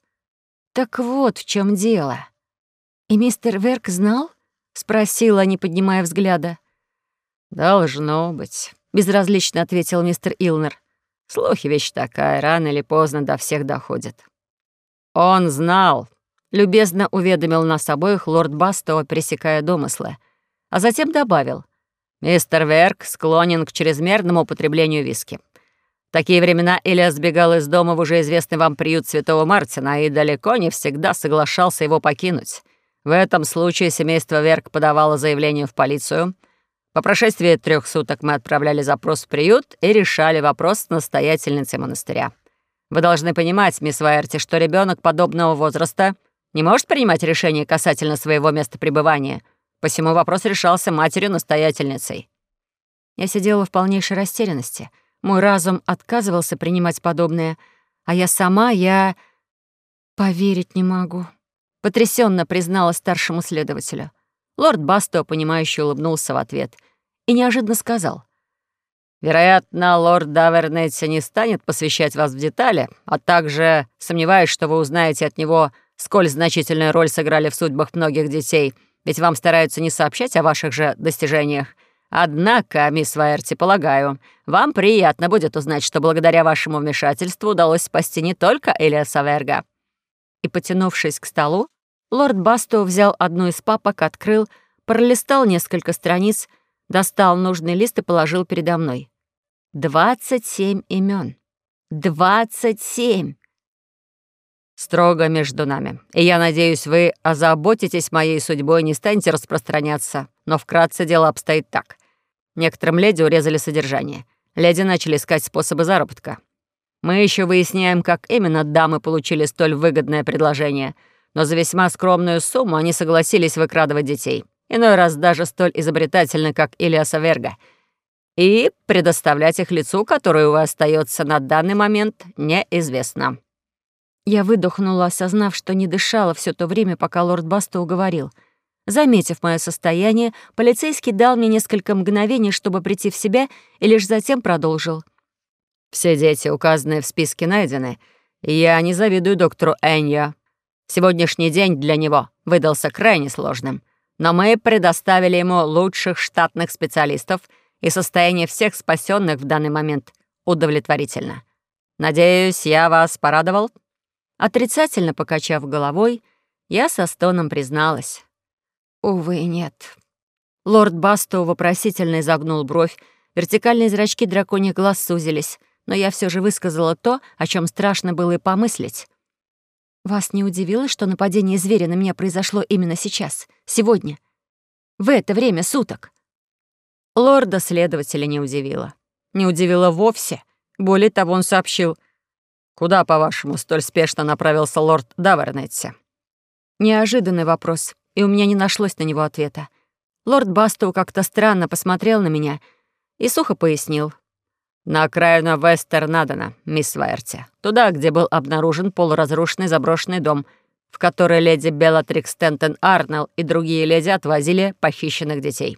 Так вот в чем дело. «И мистер Верк знал?» — спросила, не поднимая взгляда. «Должно быть», — безразлично ответил мистер Илнер. «Слухи вещь такая, рано или поздно до всех доходит». «Он знал», — любезно уведомил нас обоих лорд Басто, пресекая домыслы, а затем добавил. «Мистер Верк склонен к чрезмерному употреблению виски. Такие времена Илья сбегал из дома в уже известный вам приют Святого Мартина и далеко не всегда соглашался его покинуть». В этом случае семейство Верк подавало заявление в полицию. По прошествии трех суток мы отправляли запрос в приют и решали вопрос с настоятельницей монастыря. Вы должны понимать, мисс Вайерти, что ребенок подобного возраста не может принимать решение касательно своего места пребывания. Посему вопрос решался матерью-настоятельницей. Я сидела в полнейшей растерянности. Мой разум отказывался принимать подобное, а я сама, я... Поверить не могу потрясенно признала старшему следователю. Лорд Басто, понимающе улыбнулся в ответ и неожиданно сказал. «Вероятно, лорд Давернетти не станет посвящать вас в детали, а также сомневаюсь, что вы узнаете от него, сколь значительную роль сыграли в судьбах многих детей, ведь вам стараются не сообщать о ваших же достижениях. Однако, мисс Вайерти, полагаю, вам приятно будет узнать, что благодаря вашему вмешательству удалось спасти не только Элиаса Верга». И, потянувшись к столу, Лорд Басто взял одну из папок, открыл, пролистал несколько страниц, достал нужный лист и положил передо мной. «Двадцать семь имен. Двадцать семь!» «Строго между нами. И я надеюсь, вы озаботитесь моей судьбой и не станете распространяться. Но вкратце дело обстоит так. Некоторым леди урезали содержание. Леди начали искать способы заработка. Мы еще выясняем, как именно дамы получили столь выгодное предложение — но за весьма скромную сумму они согласились выкрадывать детей, иной раз даже столь изобретательно, как Илиаса Верга, и предоставлять их лицу, которое у вас остается на данный момент, неизвестно». Я выдохнула, осознав, что не дышала все то время, пока лорд Басто уговорил. Заметив мое состояние, полицейский дал мне несколько мгновений, чтобы прийти в себя, и лишь затем продолжил. «Все дети, указанные в списке, найдены. Я не завидую доктору Энья. Сегодняшний день для него выдался крайне сложным, но мы предоставили ему лучших штатных специалистов, и состояние всех спасенных в данный момент удовлетворительно. Надеюсь, я вас порадовал?» Отрицательно покачав головой, я со стоном призналась. «Увы, нет». Лорд Басто вопросительно изогнул бровь, вертикальные зрачки драконьих глаз сузились, но я все же высказала то, о чем страшно было и помыслить. «Вас не удивило, что нападение зверя на меня произошло именно сейчас, сегодня, в это время суток?» Лорда следователя не удивило. Не удивило вовсе. Более того, он сообщил, «Куда, по-вашему, столь спешно направился лорд Давернетти?» Неожиданный вопрос, и у меня не нашлось на него ответа. Лорд Басстоу как-то странно посмотрел на меня и сухо пояснил. «На окраину Вестернадена, мисс Вайерти. Туда, где был обнаружен полуразрушенный заброшенный дом, в который леди Беллатрикс Тентон Арнелл и другие леди отвозили похищенных детей.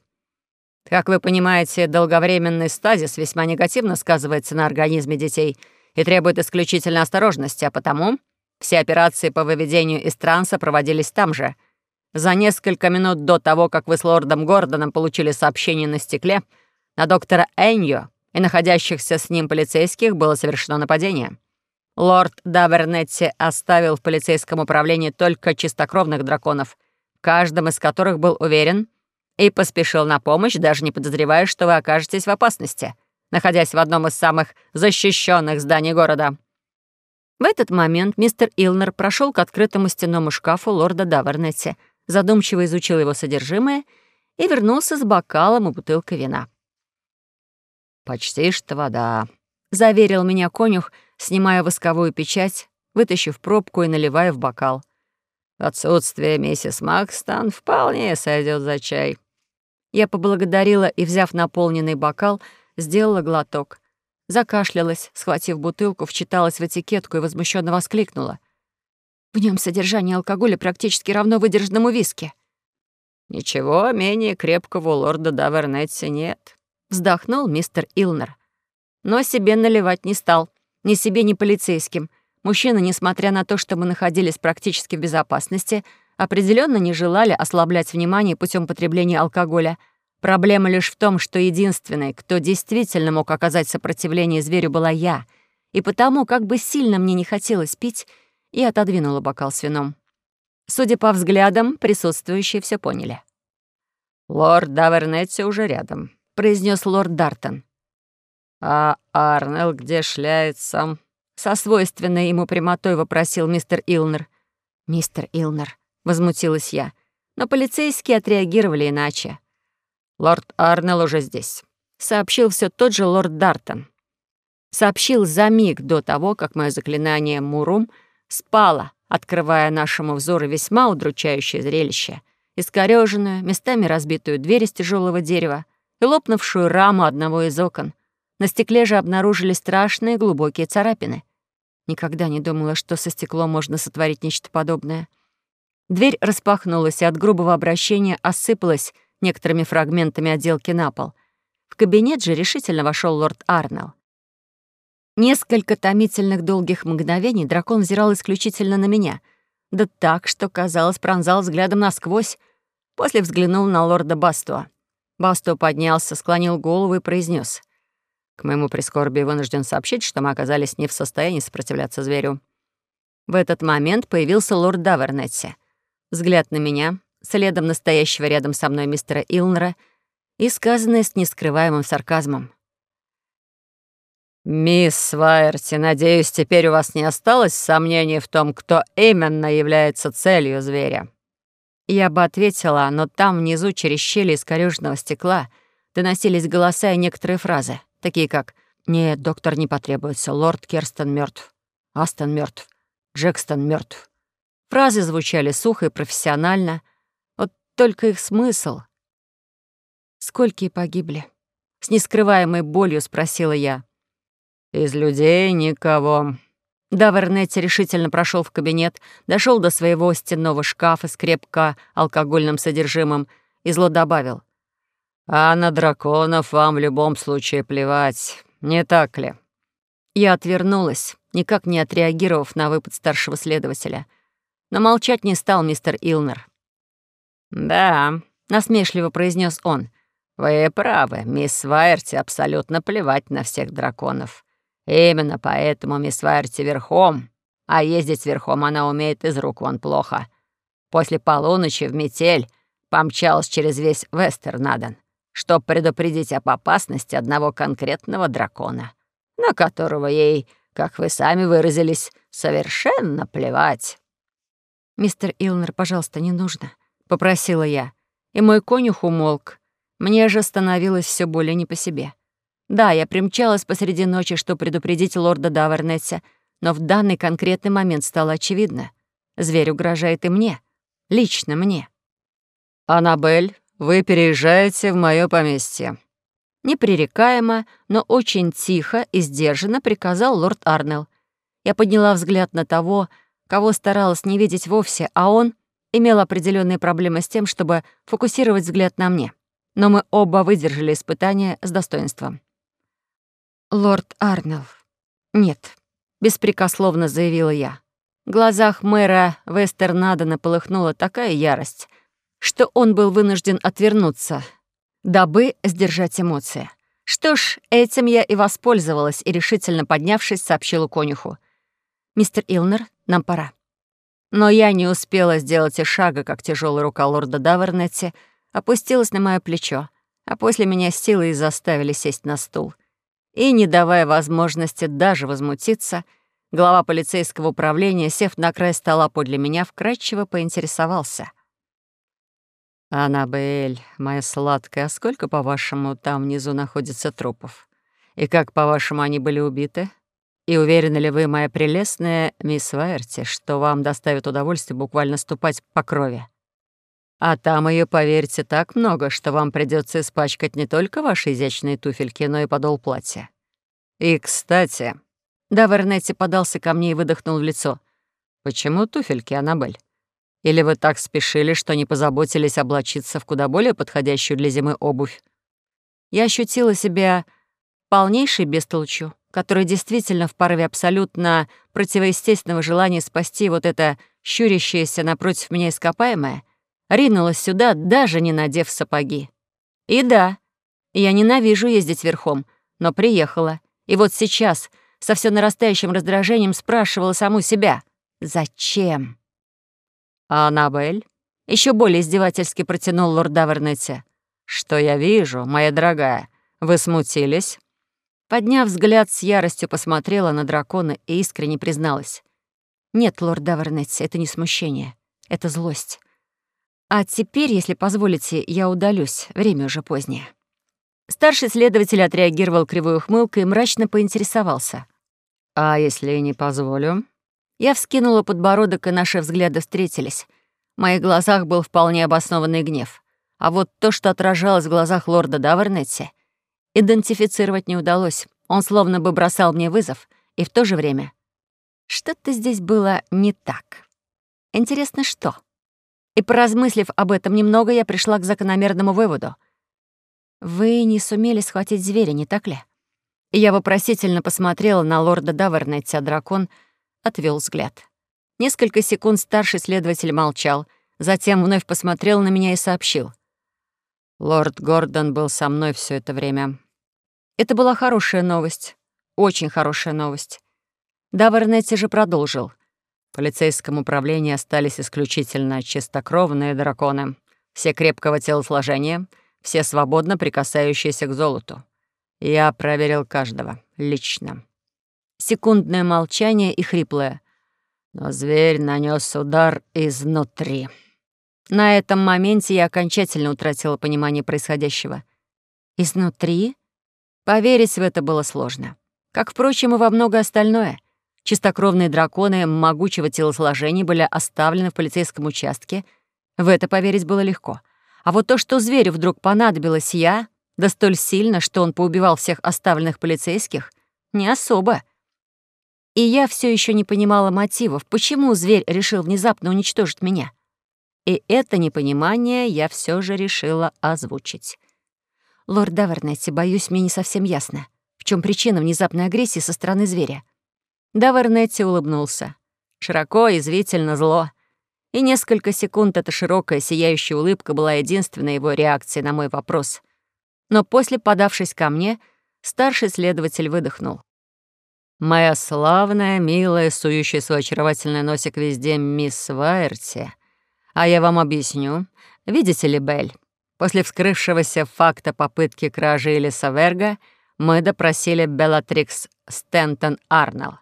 Как вы понимаете, долговременный стазис весьма негативно сказывается на организме детей и требует исключительной осторожности, а потому все операции по выведению из транса проводились там же. За несколько минут до того, как вы с лордом Гордоном получили сообщение на стекле, на доктора Эньо и находящихся с ним полицейских было совершено нападение. Лорд Давернетти оставил в полицейском управлении только чистокровных драконов, в каждом из которых был уверен — и поспешил на помощь, даже не подозревая, что вы окажетесь в опасности, находясь в одном из самых защищенных зданий города». В этот момент мистер Илнер прошел к открытому стенному шкафу лорда Давернетти, задумчиво изучил его содержимое и вернулся с бокалом и бутылкой вина. «Почти что вода», — заверил меня конюх, снимая восковую печать, вытащив пробку и наливая в бокал. «Отсутствие миссис Макстон вполне сойдет за чай». Я поблагодарила и, взяв наполненный бокал, сделала глоток. Закашлялась, схватив бутылку, вчиталась в этикетку и возмущенно воскликнула. В нем содержание алкоголя практически равно выдержанному виски. «Ничего менее крепкого у лорда Давернетти нет», — вздохнул мистер Илнер. Но себе наливать не стал. Ни себе, ни полицейским. Мужчины, несмотря на то, что мы находились практически в безопасности, — определенно не желали ослаблять внимание путем потребления алкоголя. Проблема лишь в том, что единственной, кто действительно мог оказать сопротивление зверю, была я. И потому, как бы сильно мне не хотелось пить, я отодвинула бокал с вином. Судя по взглядам, присутствующие все поняли. «Лорд Давернетти уже рядом», — произнес лорд Дартон. «А Арнелл где шляется?» Со свойственной ему прямотой вопросил мистер Илнер. «Мистер Илнер, возмутилась я. Но полицейские отреагировали иначе. «Лорд Арнелл уже здесь», — сообщил все тот же лорд Дартон. Сообщил за миг до того, как мое заклинание «Мурум» спало, открывая нашему взору весьма удручающее зрелище. Искорёженную, местами разбитую дверь из тяжелого дерева и лопнувшую раму одного из окон. На стекле же обнаружили страшные глубокие царапины. Никогда не думала, что со стеклом можно сотворить нечто подобное — Дверь распахнулась, и от грубого обращения осыпалась некоторыми фрагментами отделки на пол. В кабинет же решительно вошел лорд Арнелл. Несколько томительных долгих мгновений дракон взирал исключительно на меня, да так, что, казалось, пронзал взглядом насквозь. После взглянул на лорда Бастуа. Бастуа поднялся, склонил голову и произнес: «К моему прискорбию вынужден сообщить, что мы оказались не в состоянии сопротивляться зверю». В этот момент появился лорд Давернетти — взгляд на меня, следом настоящего рядом со мной мистера Илнера и сказанное с нескрываемым сарказмом. «Мисс Вайерти, надеюсь, теперь у вас не осталось сомнений в том, кто именно является целью зверя?» Я бы ответила, но там внизу через щели искорёженного стекла доносились голоса и некоторые фразы, такие как «Нет, доктор не потребуется, лорд Керстон мертв, Астон мертв, Джекстон мертв, Фразы звучали сухо и профессионально. Вот только их смысл. «Сколько погибли?» С нескрываемой болью спросила я. «Из людей никого». Давернетти решительно прошел в кабинет, дошел до своего стенного шкафа с крепко алкогольным содержимым и зло добавил. «А на драконов вам в любом случае плевать, не так ли?» Я отвернулась, никак не отреагировав на выпад старшего следователя. Но молчать не стал мистер Илнер. «Да», — насмешливо произнес он, — «вы правы, мисс Вайерти абсолютно плевать на всех драконов. Именно поэтому мисс Вайерти верхом, а ездить верхом она умеет из рук вон плохо. После полуночи в метель помчалась через весь Вестернаден, чтобы предупредить об опасности одного конкретного дракона, на которого ей, как вы сами выразились, совершенно плевать. «Мистер Илнер, пожалуйста, не нужно», — попросила я. И мой конюх умолк. Мне же становилось все более не по себе. Да, я примчалась посреди ночи, чтобы предупредить лорда Давернетса, но в данный конкретный момент стало очевидно. Зверь угрожает и мне. Лично мне. «Аннабель, вы переезжаете в мое поместье», Непререкаемо, но очень тихо и сдержанно приказал лорд Арнелл. Я подняла взгляд на того, кого старалась не видеть вовсе, а он имел определенные проблемы с тем, чтобы фокусировать взгляд на мне. Но мы оба выдержали испытание с достоинством. «Лорд Арнелл, нет», — беспрекословно заявила я. В глазах мэра Вестернадена полыхнула такая ярость, что он был вынужден отвернуться — дабы сдержать эмоции. Что ж, этим я и воспользовалась и, решительно поднявшись, сообщила конюху. «Мистер Илнер, нам пора». Но я не успела сделать и шага, как тяжелая рука лорда Давернетти опустилась на мое плечо, а после меня силой заставили сесть на стул. И, не давая возможности даже возмутиться, глава полицейского управления, сев на край стола подле меня, вкратчиво поинтересовался. «Аннабель, моя сладкая, а сколько, по-вашему, там внизу находится трупов? И как, по-вашему, они были убиты? И уверены ли вы, моя прелестная мисс Вайерти, что вам доставит удовольствие буквально ступать по крови? А там ее, поверьте, так много, что вам придется испачкать не только ваши изящные туфельки, но и подол платья. И, кстати...» Да, Вернетти подался ко мне и выдохнул в лицо. «Почему туфельки, Аннабель? Или вы так спешили, что не позаботились облачиться в куда более подходящую для зимы обувь? Я ощутила себя полнейшей бестолчью, которая действительно в порыве абсолютно противоестественного желания спасти вот это щурящееся напротив меня ископаемое, ринулась сюда, даже не надев сапоги. И да, я ненавижу ездить верхом, но приехала. И вот сейчас, со все нарастающим раздражением, спрашивала саму себя, «Зачем?» «А Аннабель?» — еще более издевательски протянул лорд Давернетти. «Что я вижу, моя дорогая? Вы смутились?» Подняв взгляд, с яростью посмотрела на дракона и искренне призналась. «Нет, лорд Давернетти, это не смущение, это злость. А теперь, если позволите, я удалюсь, время уже позднее». Старший следователь отреагировал кривой ухмылкой и мрачно поинтересовался. «А если не позволю?» Я вскинула подбородок, и наши взгляды встретились. В моих глазах был вполне обоснованный гнев. А вот то, что отражалось в глазах лорда Давернетти, идентифицировать не удалось. Он словно бы бросал мне вызов, и в то же время что-то здесь было не так. Интересно, что? И поразмыслив об этом немного, я пришла к закономерному выводу. Вы не сумели схватить зверя, не так ли? И я вопросительно посмотрела на лорда Давернетти, а дракон — отвел взгляд. Несколько секунд старший следователь молчал, затем вновь посмотрел на меня и сообщил. «Лорд Гордон был со мной все это время». Это была хорошая новость, очень хорошая новость. Давернетти же продолжил. Полицейском управлении остались исключительно чистокровные драконы, все крепкого телосложения, все свободно прикасающиеся к золоту. Я проверил каждого, лично. Секундное молчание и хриплое. Но зверь нанес удар изнутри. На этом моменте я окончательно утратила понимание происходящего. Изнутри? Поверить в это было сложно. Как, впрочем, и во многое остальное. Чистокровные драконы могучего телосложения были оставлены в полицейском участке. В это поверить было легко. А вот то, что зверю вдруг понадобилось я, да столь сильно, что он поубивал всех оставленных полицейских, не особо. И я все еще не понимала мотивов, почему зверь решил внезапно уничтожить меня. И это непонимание я все же решила озвучить. «Лорд Давернетти, боюсь, мне не совсем ясно, в чем причина внезапной агрессии со стороны зверя». Давернетти улыбнулся. Широко, извительно, зло. И несколько секунд эта широкая, сияющая улыбка была единственной его реакцией на мой вопрос. Но после, подавшись ко мне, старший следователь выдохнул. Моя славная, милая, сующая свой очаровательный носик везде мисс Вайерти. А я вам объясню. Видите ли, Белль, после вскрывшегося факта попытки кражи Элиса Верга мы допросили Беллатрикс Стентон Арнелл.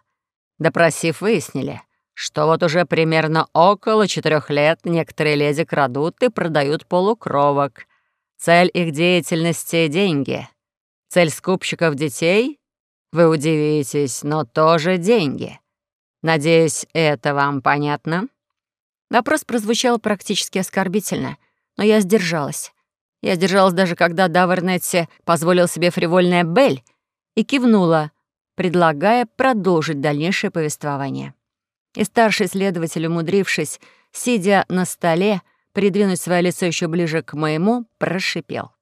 Допросив, выяснили, что вот уже примерно около четырех лет некоторые леди крадут и продают полукровок. Цель их деятельности — деньги. Цель скупщиков детей — вы удивитесь, но тоже деньги. Надеюсь, это вам понятно? Вопрос прозвучал практически оскорбительно, но я сдержалась. Я сдержалась даже когда Давернетти позволил себе фривольная «Бель» и кивнула, предлагая продолжить дальнейшее повествование. И старший следователь, умудрившись, сидя на столе, придвинуть свое лицо еще ближе к моему, прошипел.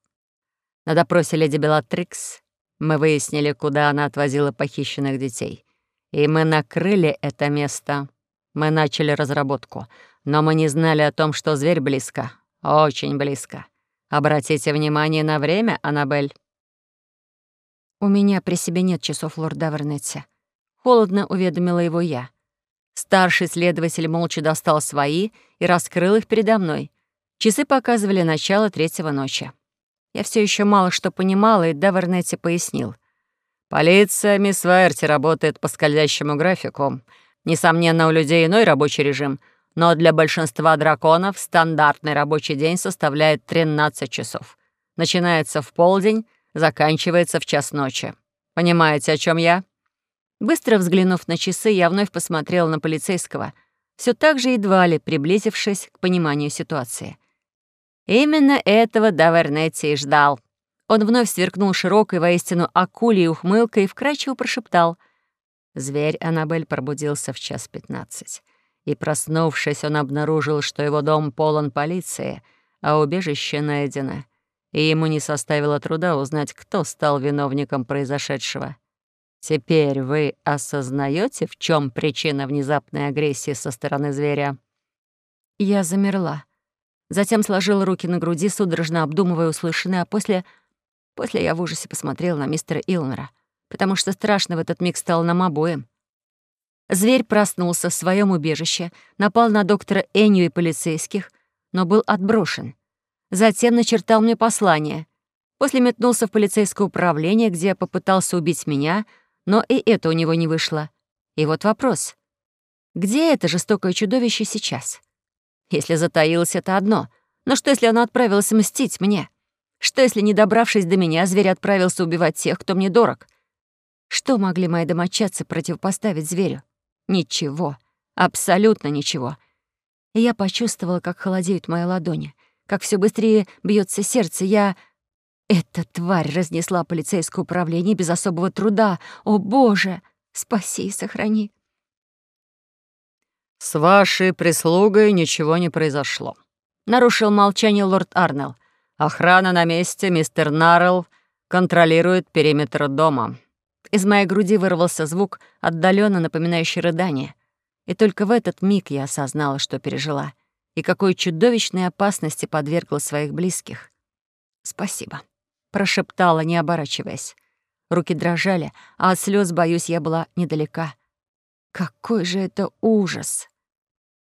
На допросе леди Белатрикс мы выяснили, куда она отвозила похищенных детей. И мы накрыли это место. Мы начали разработку, но мы не знали о том, что зверь близко. Очень близко. Обратите внимание на время, Аннабель. «У меня при себе нет часов лорда Вернетти». Холодно уведомила его я. Старший следователь молча достал свои и раскрыл их передо мной. Часы показывали начало третьего ночи. Я все еще мало что понимала, и Давернетти пояснил. «Полиция, мисс Вайерти, работает по скользящему графику. Несомненно, у людей иной рабочий режим, но для большинства драконов стандартный рабочий день составляет 13 часов. Начинается в полдень, заканчивается в час ночи. Понимаете, о чем я?» Быстро взглянув на часы, я вновь посмотрела на полицейского, все так же едва ли приблизившись к пониманию ситуации. Именно этого Давернетти и ждал. Он вновь сверкнул широкой, воистину акулей ухмылкой и вкрадчиво прошептал. Зверь Аннабель пробудился в час пятнадцать. И, проснувшись, он обнаружил, что его дом полон полиции, а убежище найдено и ему не составило труда узнать, кто стал виновником произошедшего. Теперь вы осознаете, в чем причина внезапной агрессии со стороны зверя? Я замерла. Затем сложила руки на груди, судорожно обдумывая услышанное, а после... После я в ужасе посмотрела на мистера Илнера, потому что страшно в этот миг стало нам обоим. Зверь проснулся в своем убежище, напал на доктора Энью и полицейских, но был отброшен — Затем начертал мне послание. После метнулся в полицейское управление, где попытался убить меня, но и это у него не вышло. И вот вопрос. Где это жестокое чудовище сейчас? Если затаилось, это одно. Но что, если оно отправилось мстить мне? Что, если, не добравшись до меня, зверь отправился убивать тех, кто мне дорог? Что могли мои домочадцы противопоставить зверю? Ничего. Абсолютно ничего. И я почувствовала, как холодеют мои ладони — как все быстрее бьется сердце. Я... Эта тварь разнесла полицейское управление без особого труда. О, Боже! Спаси и сохрани. «С вашей прислугой ничего не произошло», — нарушил молчание лорд Арнелл. «Охрана на месте, мистер Наррелл контролирует периметр дома». Из моей груди вырвался звук, отдаленно напоминающий рыдание. И только в этот миг я осознала, что пережила и какой чудовищной опасности подвергла своих близких. «Спасибо», — прошептала, не оборачиваясь. Руки дрожали, а от слез, боюсь, я была недалека. Какой же это ужас!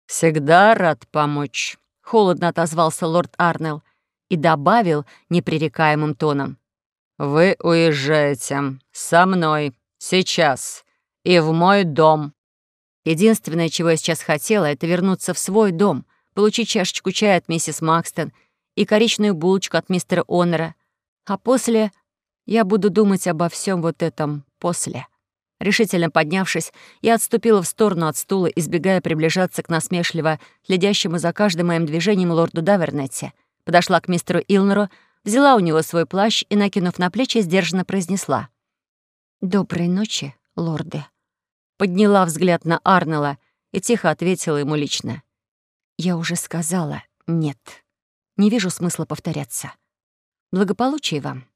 «Всегда рад помочь», — холодно отозвался лорд Арнелл и добавил непререкаемым тоном. «Вы уезжаете со мной сейчас и в мой дом». Единственное, чего я сейчас хотела, это вернуться в свой дом, получить чашечку чая от миссис Макстон и коричную булочку от мистера Онора. А после я буду думать обо всем вот этом после. Решительно поднявшись, я отступила в сторону от стула, избегая приближаться к насмешливо следящему за каждым моим движением лорду Давернетти. Подошла к мистеру Илнеру, взяла у него свой плащ и, накинув на плечи, сдержанно произнесла. «Доброй ночи, лорды». Подняла взгляд на Арнелла и тихо ответила ему лично. Я уже сказала «нет». Не вижу смысла повторяться. Благополучия вам.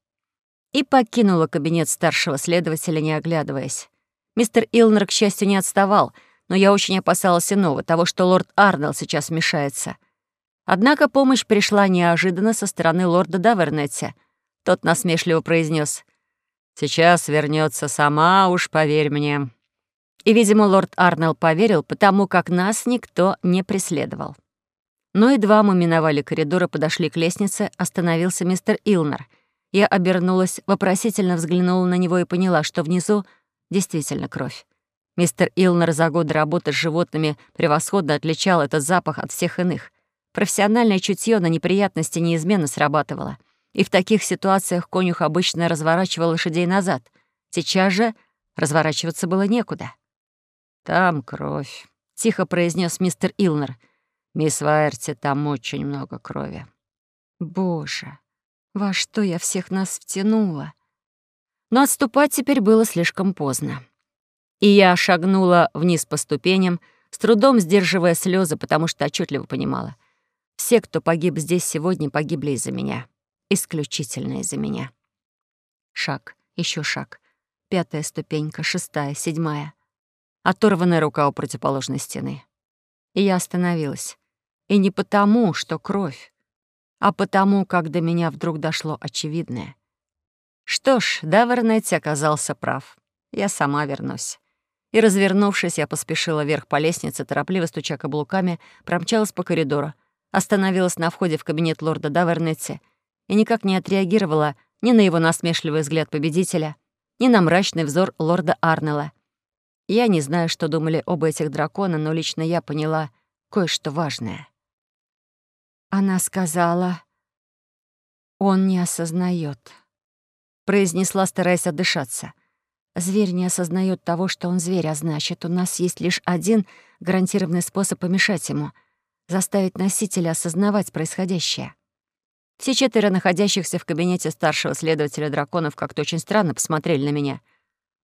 И покинула кабинет старшего следователя, не оглядываясь. Мистер Илнер, к счастью, не отставал, но я очень опасалась иного, того, что лорд Арнелл сейчас вмешается. Однако помощь пришла неожиданно со стороны лорда Давернетти. Тот насмешливо произнес: Сейчас вернется сама, уж поверь мне». И, видимо, лорд Арнелл поверил, потому как нас никто не преследовал. Но едва мы миновали коридор и подошли к лестнице, остановился мистер Илнер. Я обернулась, вопросительно взглянула на него и поняла, что внизу действительно кровь. Мистер Илнер за годы работы с животными превосходно отличал этот запах от всех иных. Профессиональное чутье на неприятности неизменно срабатывало. И в таких ситуациях конюх обычно разворачивал лошадей назад. Сейчас же разворачиваться было некуда. «Там кровь», — тихо произнес мистер Илнер. «Мисс Вайерти, там очень много крови». «Боже, во что я всех нас втянула?» Но отступать теперь было слишком поздно. И я шагнула вниз по ступеням, с трудом сдерживая слезы, потому что отчетливо понимала. Все, кто погиб здесь сегодня, погибли из-за меня. Исключительно из-за меня. Шаг, еще шаг. Пятая ступенька, шестая, седьмая. Оторванная рука у противоположной стены. И я остановилась. И не потому, что кровь, а потому, как до меня вдруг дошло очевидное. Что ж, Давернетти оказался прав. Я сама вернусь. И, развернувшись, я поспешила вверх по лестнице, торопливо стуча каблуками, промчалась по коридору, остановилась на входе в кабинет лорда Давернетти и никак не отреагировала ни на его насмешливый взгляд победителя, ни на мрачный взор лорда Арнелла. Я не знаю, что думали оба этих дракона, но лично я поняла кое-что важное. Она сказала, он не осознает произнесла, стараясь отдышаться. Зверь не осознает того, что он зверь, а значит, у нас есть лишь один гарантированный способ помешать ему — заставить носителя осознавать происходящее. Все четверо находящихся в кабинете старшего следователя драконов как-то очень странно посмотрели на меня.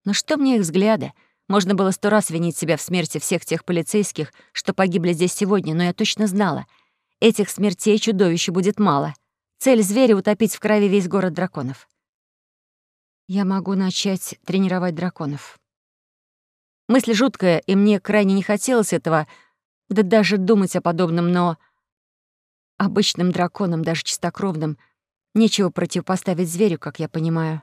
Но что мне их взгляды? Можно было сто раз винить себя в смерти всех тех полицейских, что погибли здесь сегодня, но я точно знала. Этих смертей чудовища будет мало. Цель зверя — утопить в крови весь город драконов. Я могу начать тренировать драконов. Мысль жуткая, и мне крайне не хотелось этого, да даже думать о подобном, но обычным драконам, даже чистокровным, нечего противопоставить зверю, как я понимаю.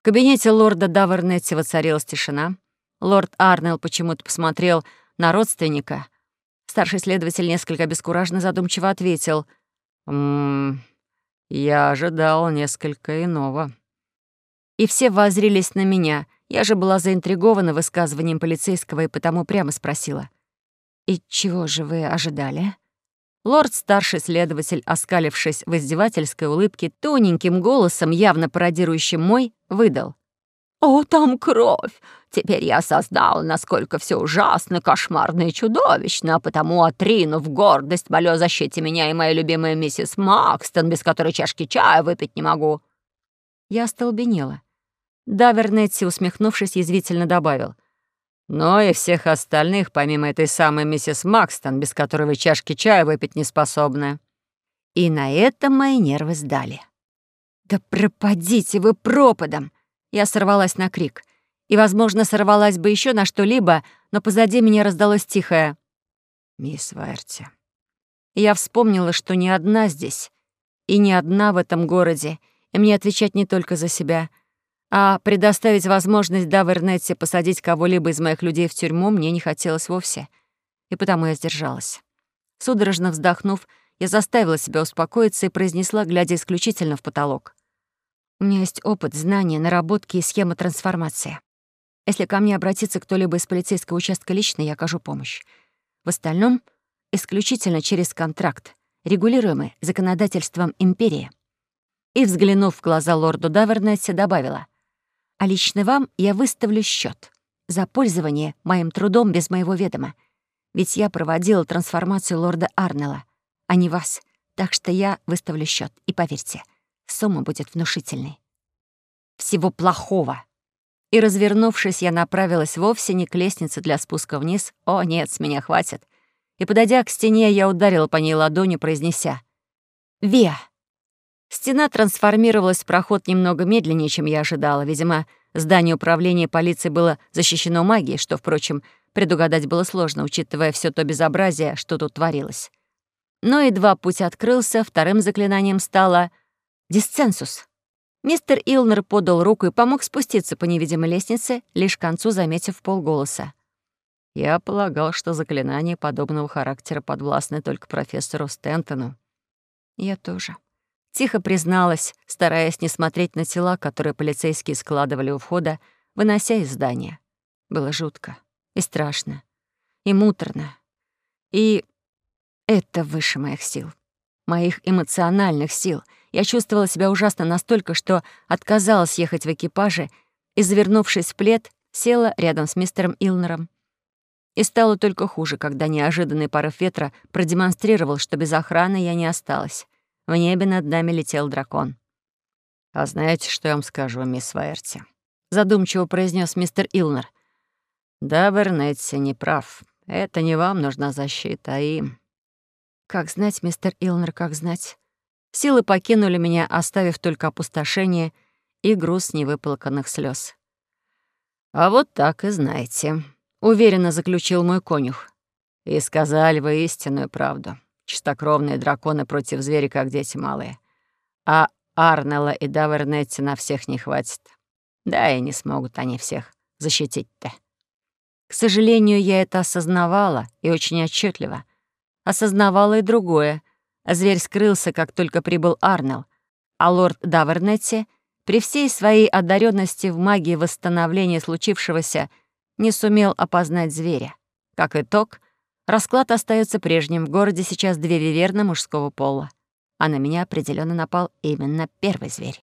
В кабинете лорда Давернетти воцарилась тишина. Лорд Арнелл почему-то посмотрел на родственника. Старший следователь несколько обескураженно задумчиво ответил. «М -м, «Я ожидал несколько иного» и все воззрились на меня. Я же была заинтригована высказыванием полицейского и потому прямо спросила. «И чего же вы ожидали?» Лорд-старший следователь, оскалившись в издевательской улыбке, тоненьким голосом, явно пародирующим мой, выдал. «О, там кровь! Теперь я осознал, насколько все ужасно, кошмарно и чудовищно, а потому, отринув гордость, молю о защите меня и моя любимая миссис Макстон, без которой чашки чая выпить не могу». Я остолбенела. Да, Вернетти, усмехнувшись, язвительно добавил. «Но и всех остальных, помимо этой самой миссис Макстон, без которой вы чашки чая выпить не способны». И на этом мои нервы сдали. «Да пропадите вы пропадом!» Я сорвалась на крик. И, возможно, сорвалась бы еще на что-либо, но позади меня раздалось тихое «Мисс Вайерти». Я вспомнила, что не одна здесь, и не одна в этом городе, и мне отвечать не только за себя — а предоставить возможность Давернетте посадить кого-либо из моих людей в тюрьму мне не хотелось вовсе, и потому я сдержалась. Судорожно вздохнув, я заставила себя успокоиться и произнесла, глядя исключительно в потолок. «У меня есть опыт, знания, наработки и схема трансформации. Если ко мне обратится кто-либо из полицейского участка лично, я окажу помощь. В остальном — исключительно через контракт, регулируемый законодательством империи». И, взглянув в глаза лорду Давернетти, добавила а лично вам я выставлю счет за пользование моим трудом без моего ведома. Ведь я проводила трансформацию лорда Арнелла, а не вас, так что я выставлю счет. И поверьте, сумма будет внушительной. Всего плохого. И, развернувшись, я направилась вовсе не к лестнице для спуска вниз. О, нет, с меня хватит. И, подойдя к стене, я ударила по ней ладонью, произнеся «Виа!» Стена трансформировалась в проход немного медленнее, чем я ожидала. Видимо, здание управления полиции было защищено магией, что, впрочем, предугадать было сложно, учитывая все то безобразие, что тут творилось. Но едва путь открылся, вторым заклинанием стало «Дисценсус». Мистер Илнер подал руку и помог спуститься по невидимой лестнице, лишь к концу заметив полголоса. «Я полагал, что заклинания подобного характера подвластны только профессору Стентону». «Я тоже», Тихо призналась, стараясь не смотреть на тела, которые полицейские складывали у входа, вынося из здания. Было жутко и страшно, и муторно. И это выше моих сил, моих эмоциональных сил. Я чувствовала себя ужасно настолько, что отказалась ехать в экипаже и, завернувшись в плед, села рядом с мистером Илнером. И стало только хуже, когда неожиданный порыв ветра продемонстрировал, что без охраны я не осталась. В небе над нами летел дракон. «А знаете, что я вам скажу, мисс Вайерти?» — задумчиво произнес мистер Илнер. «Да, Вернетти не прав. Это не вам нужна защита, а им». «Как знать, мистер Илнер, как знать?» Силы покинули меня, оставив только опустошение и груз невыплаканных слез. «А вот так и знаете», — уверенно заключил мой конюх. «И сказали вы истинную правду. Чистокровные драконы против зверя, как дети малые. А Арнелла и Давернетти на всех не хватит. Да, и не смогут они всех защитить-то. К сожалению, я это осознавала, и очень отчетливо. Осознавала и другое. Зверь скрылся, как только прибыл Арнелл, а лорд Давернетти при всей своей одаренности в магии восстановления случившегося не сумел опознать зверя. Как итог — Расклад остается прежним. В городе сейчас две виверны мужского пола. А на меня определенно напал именно первый зверь.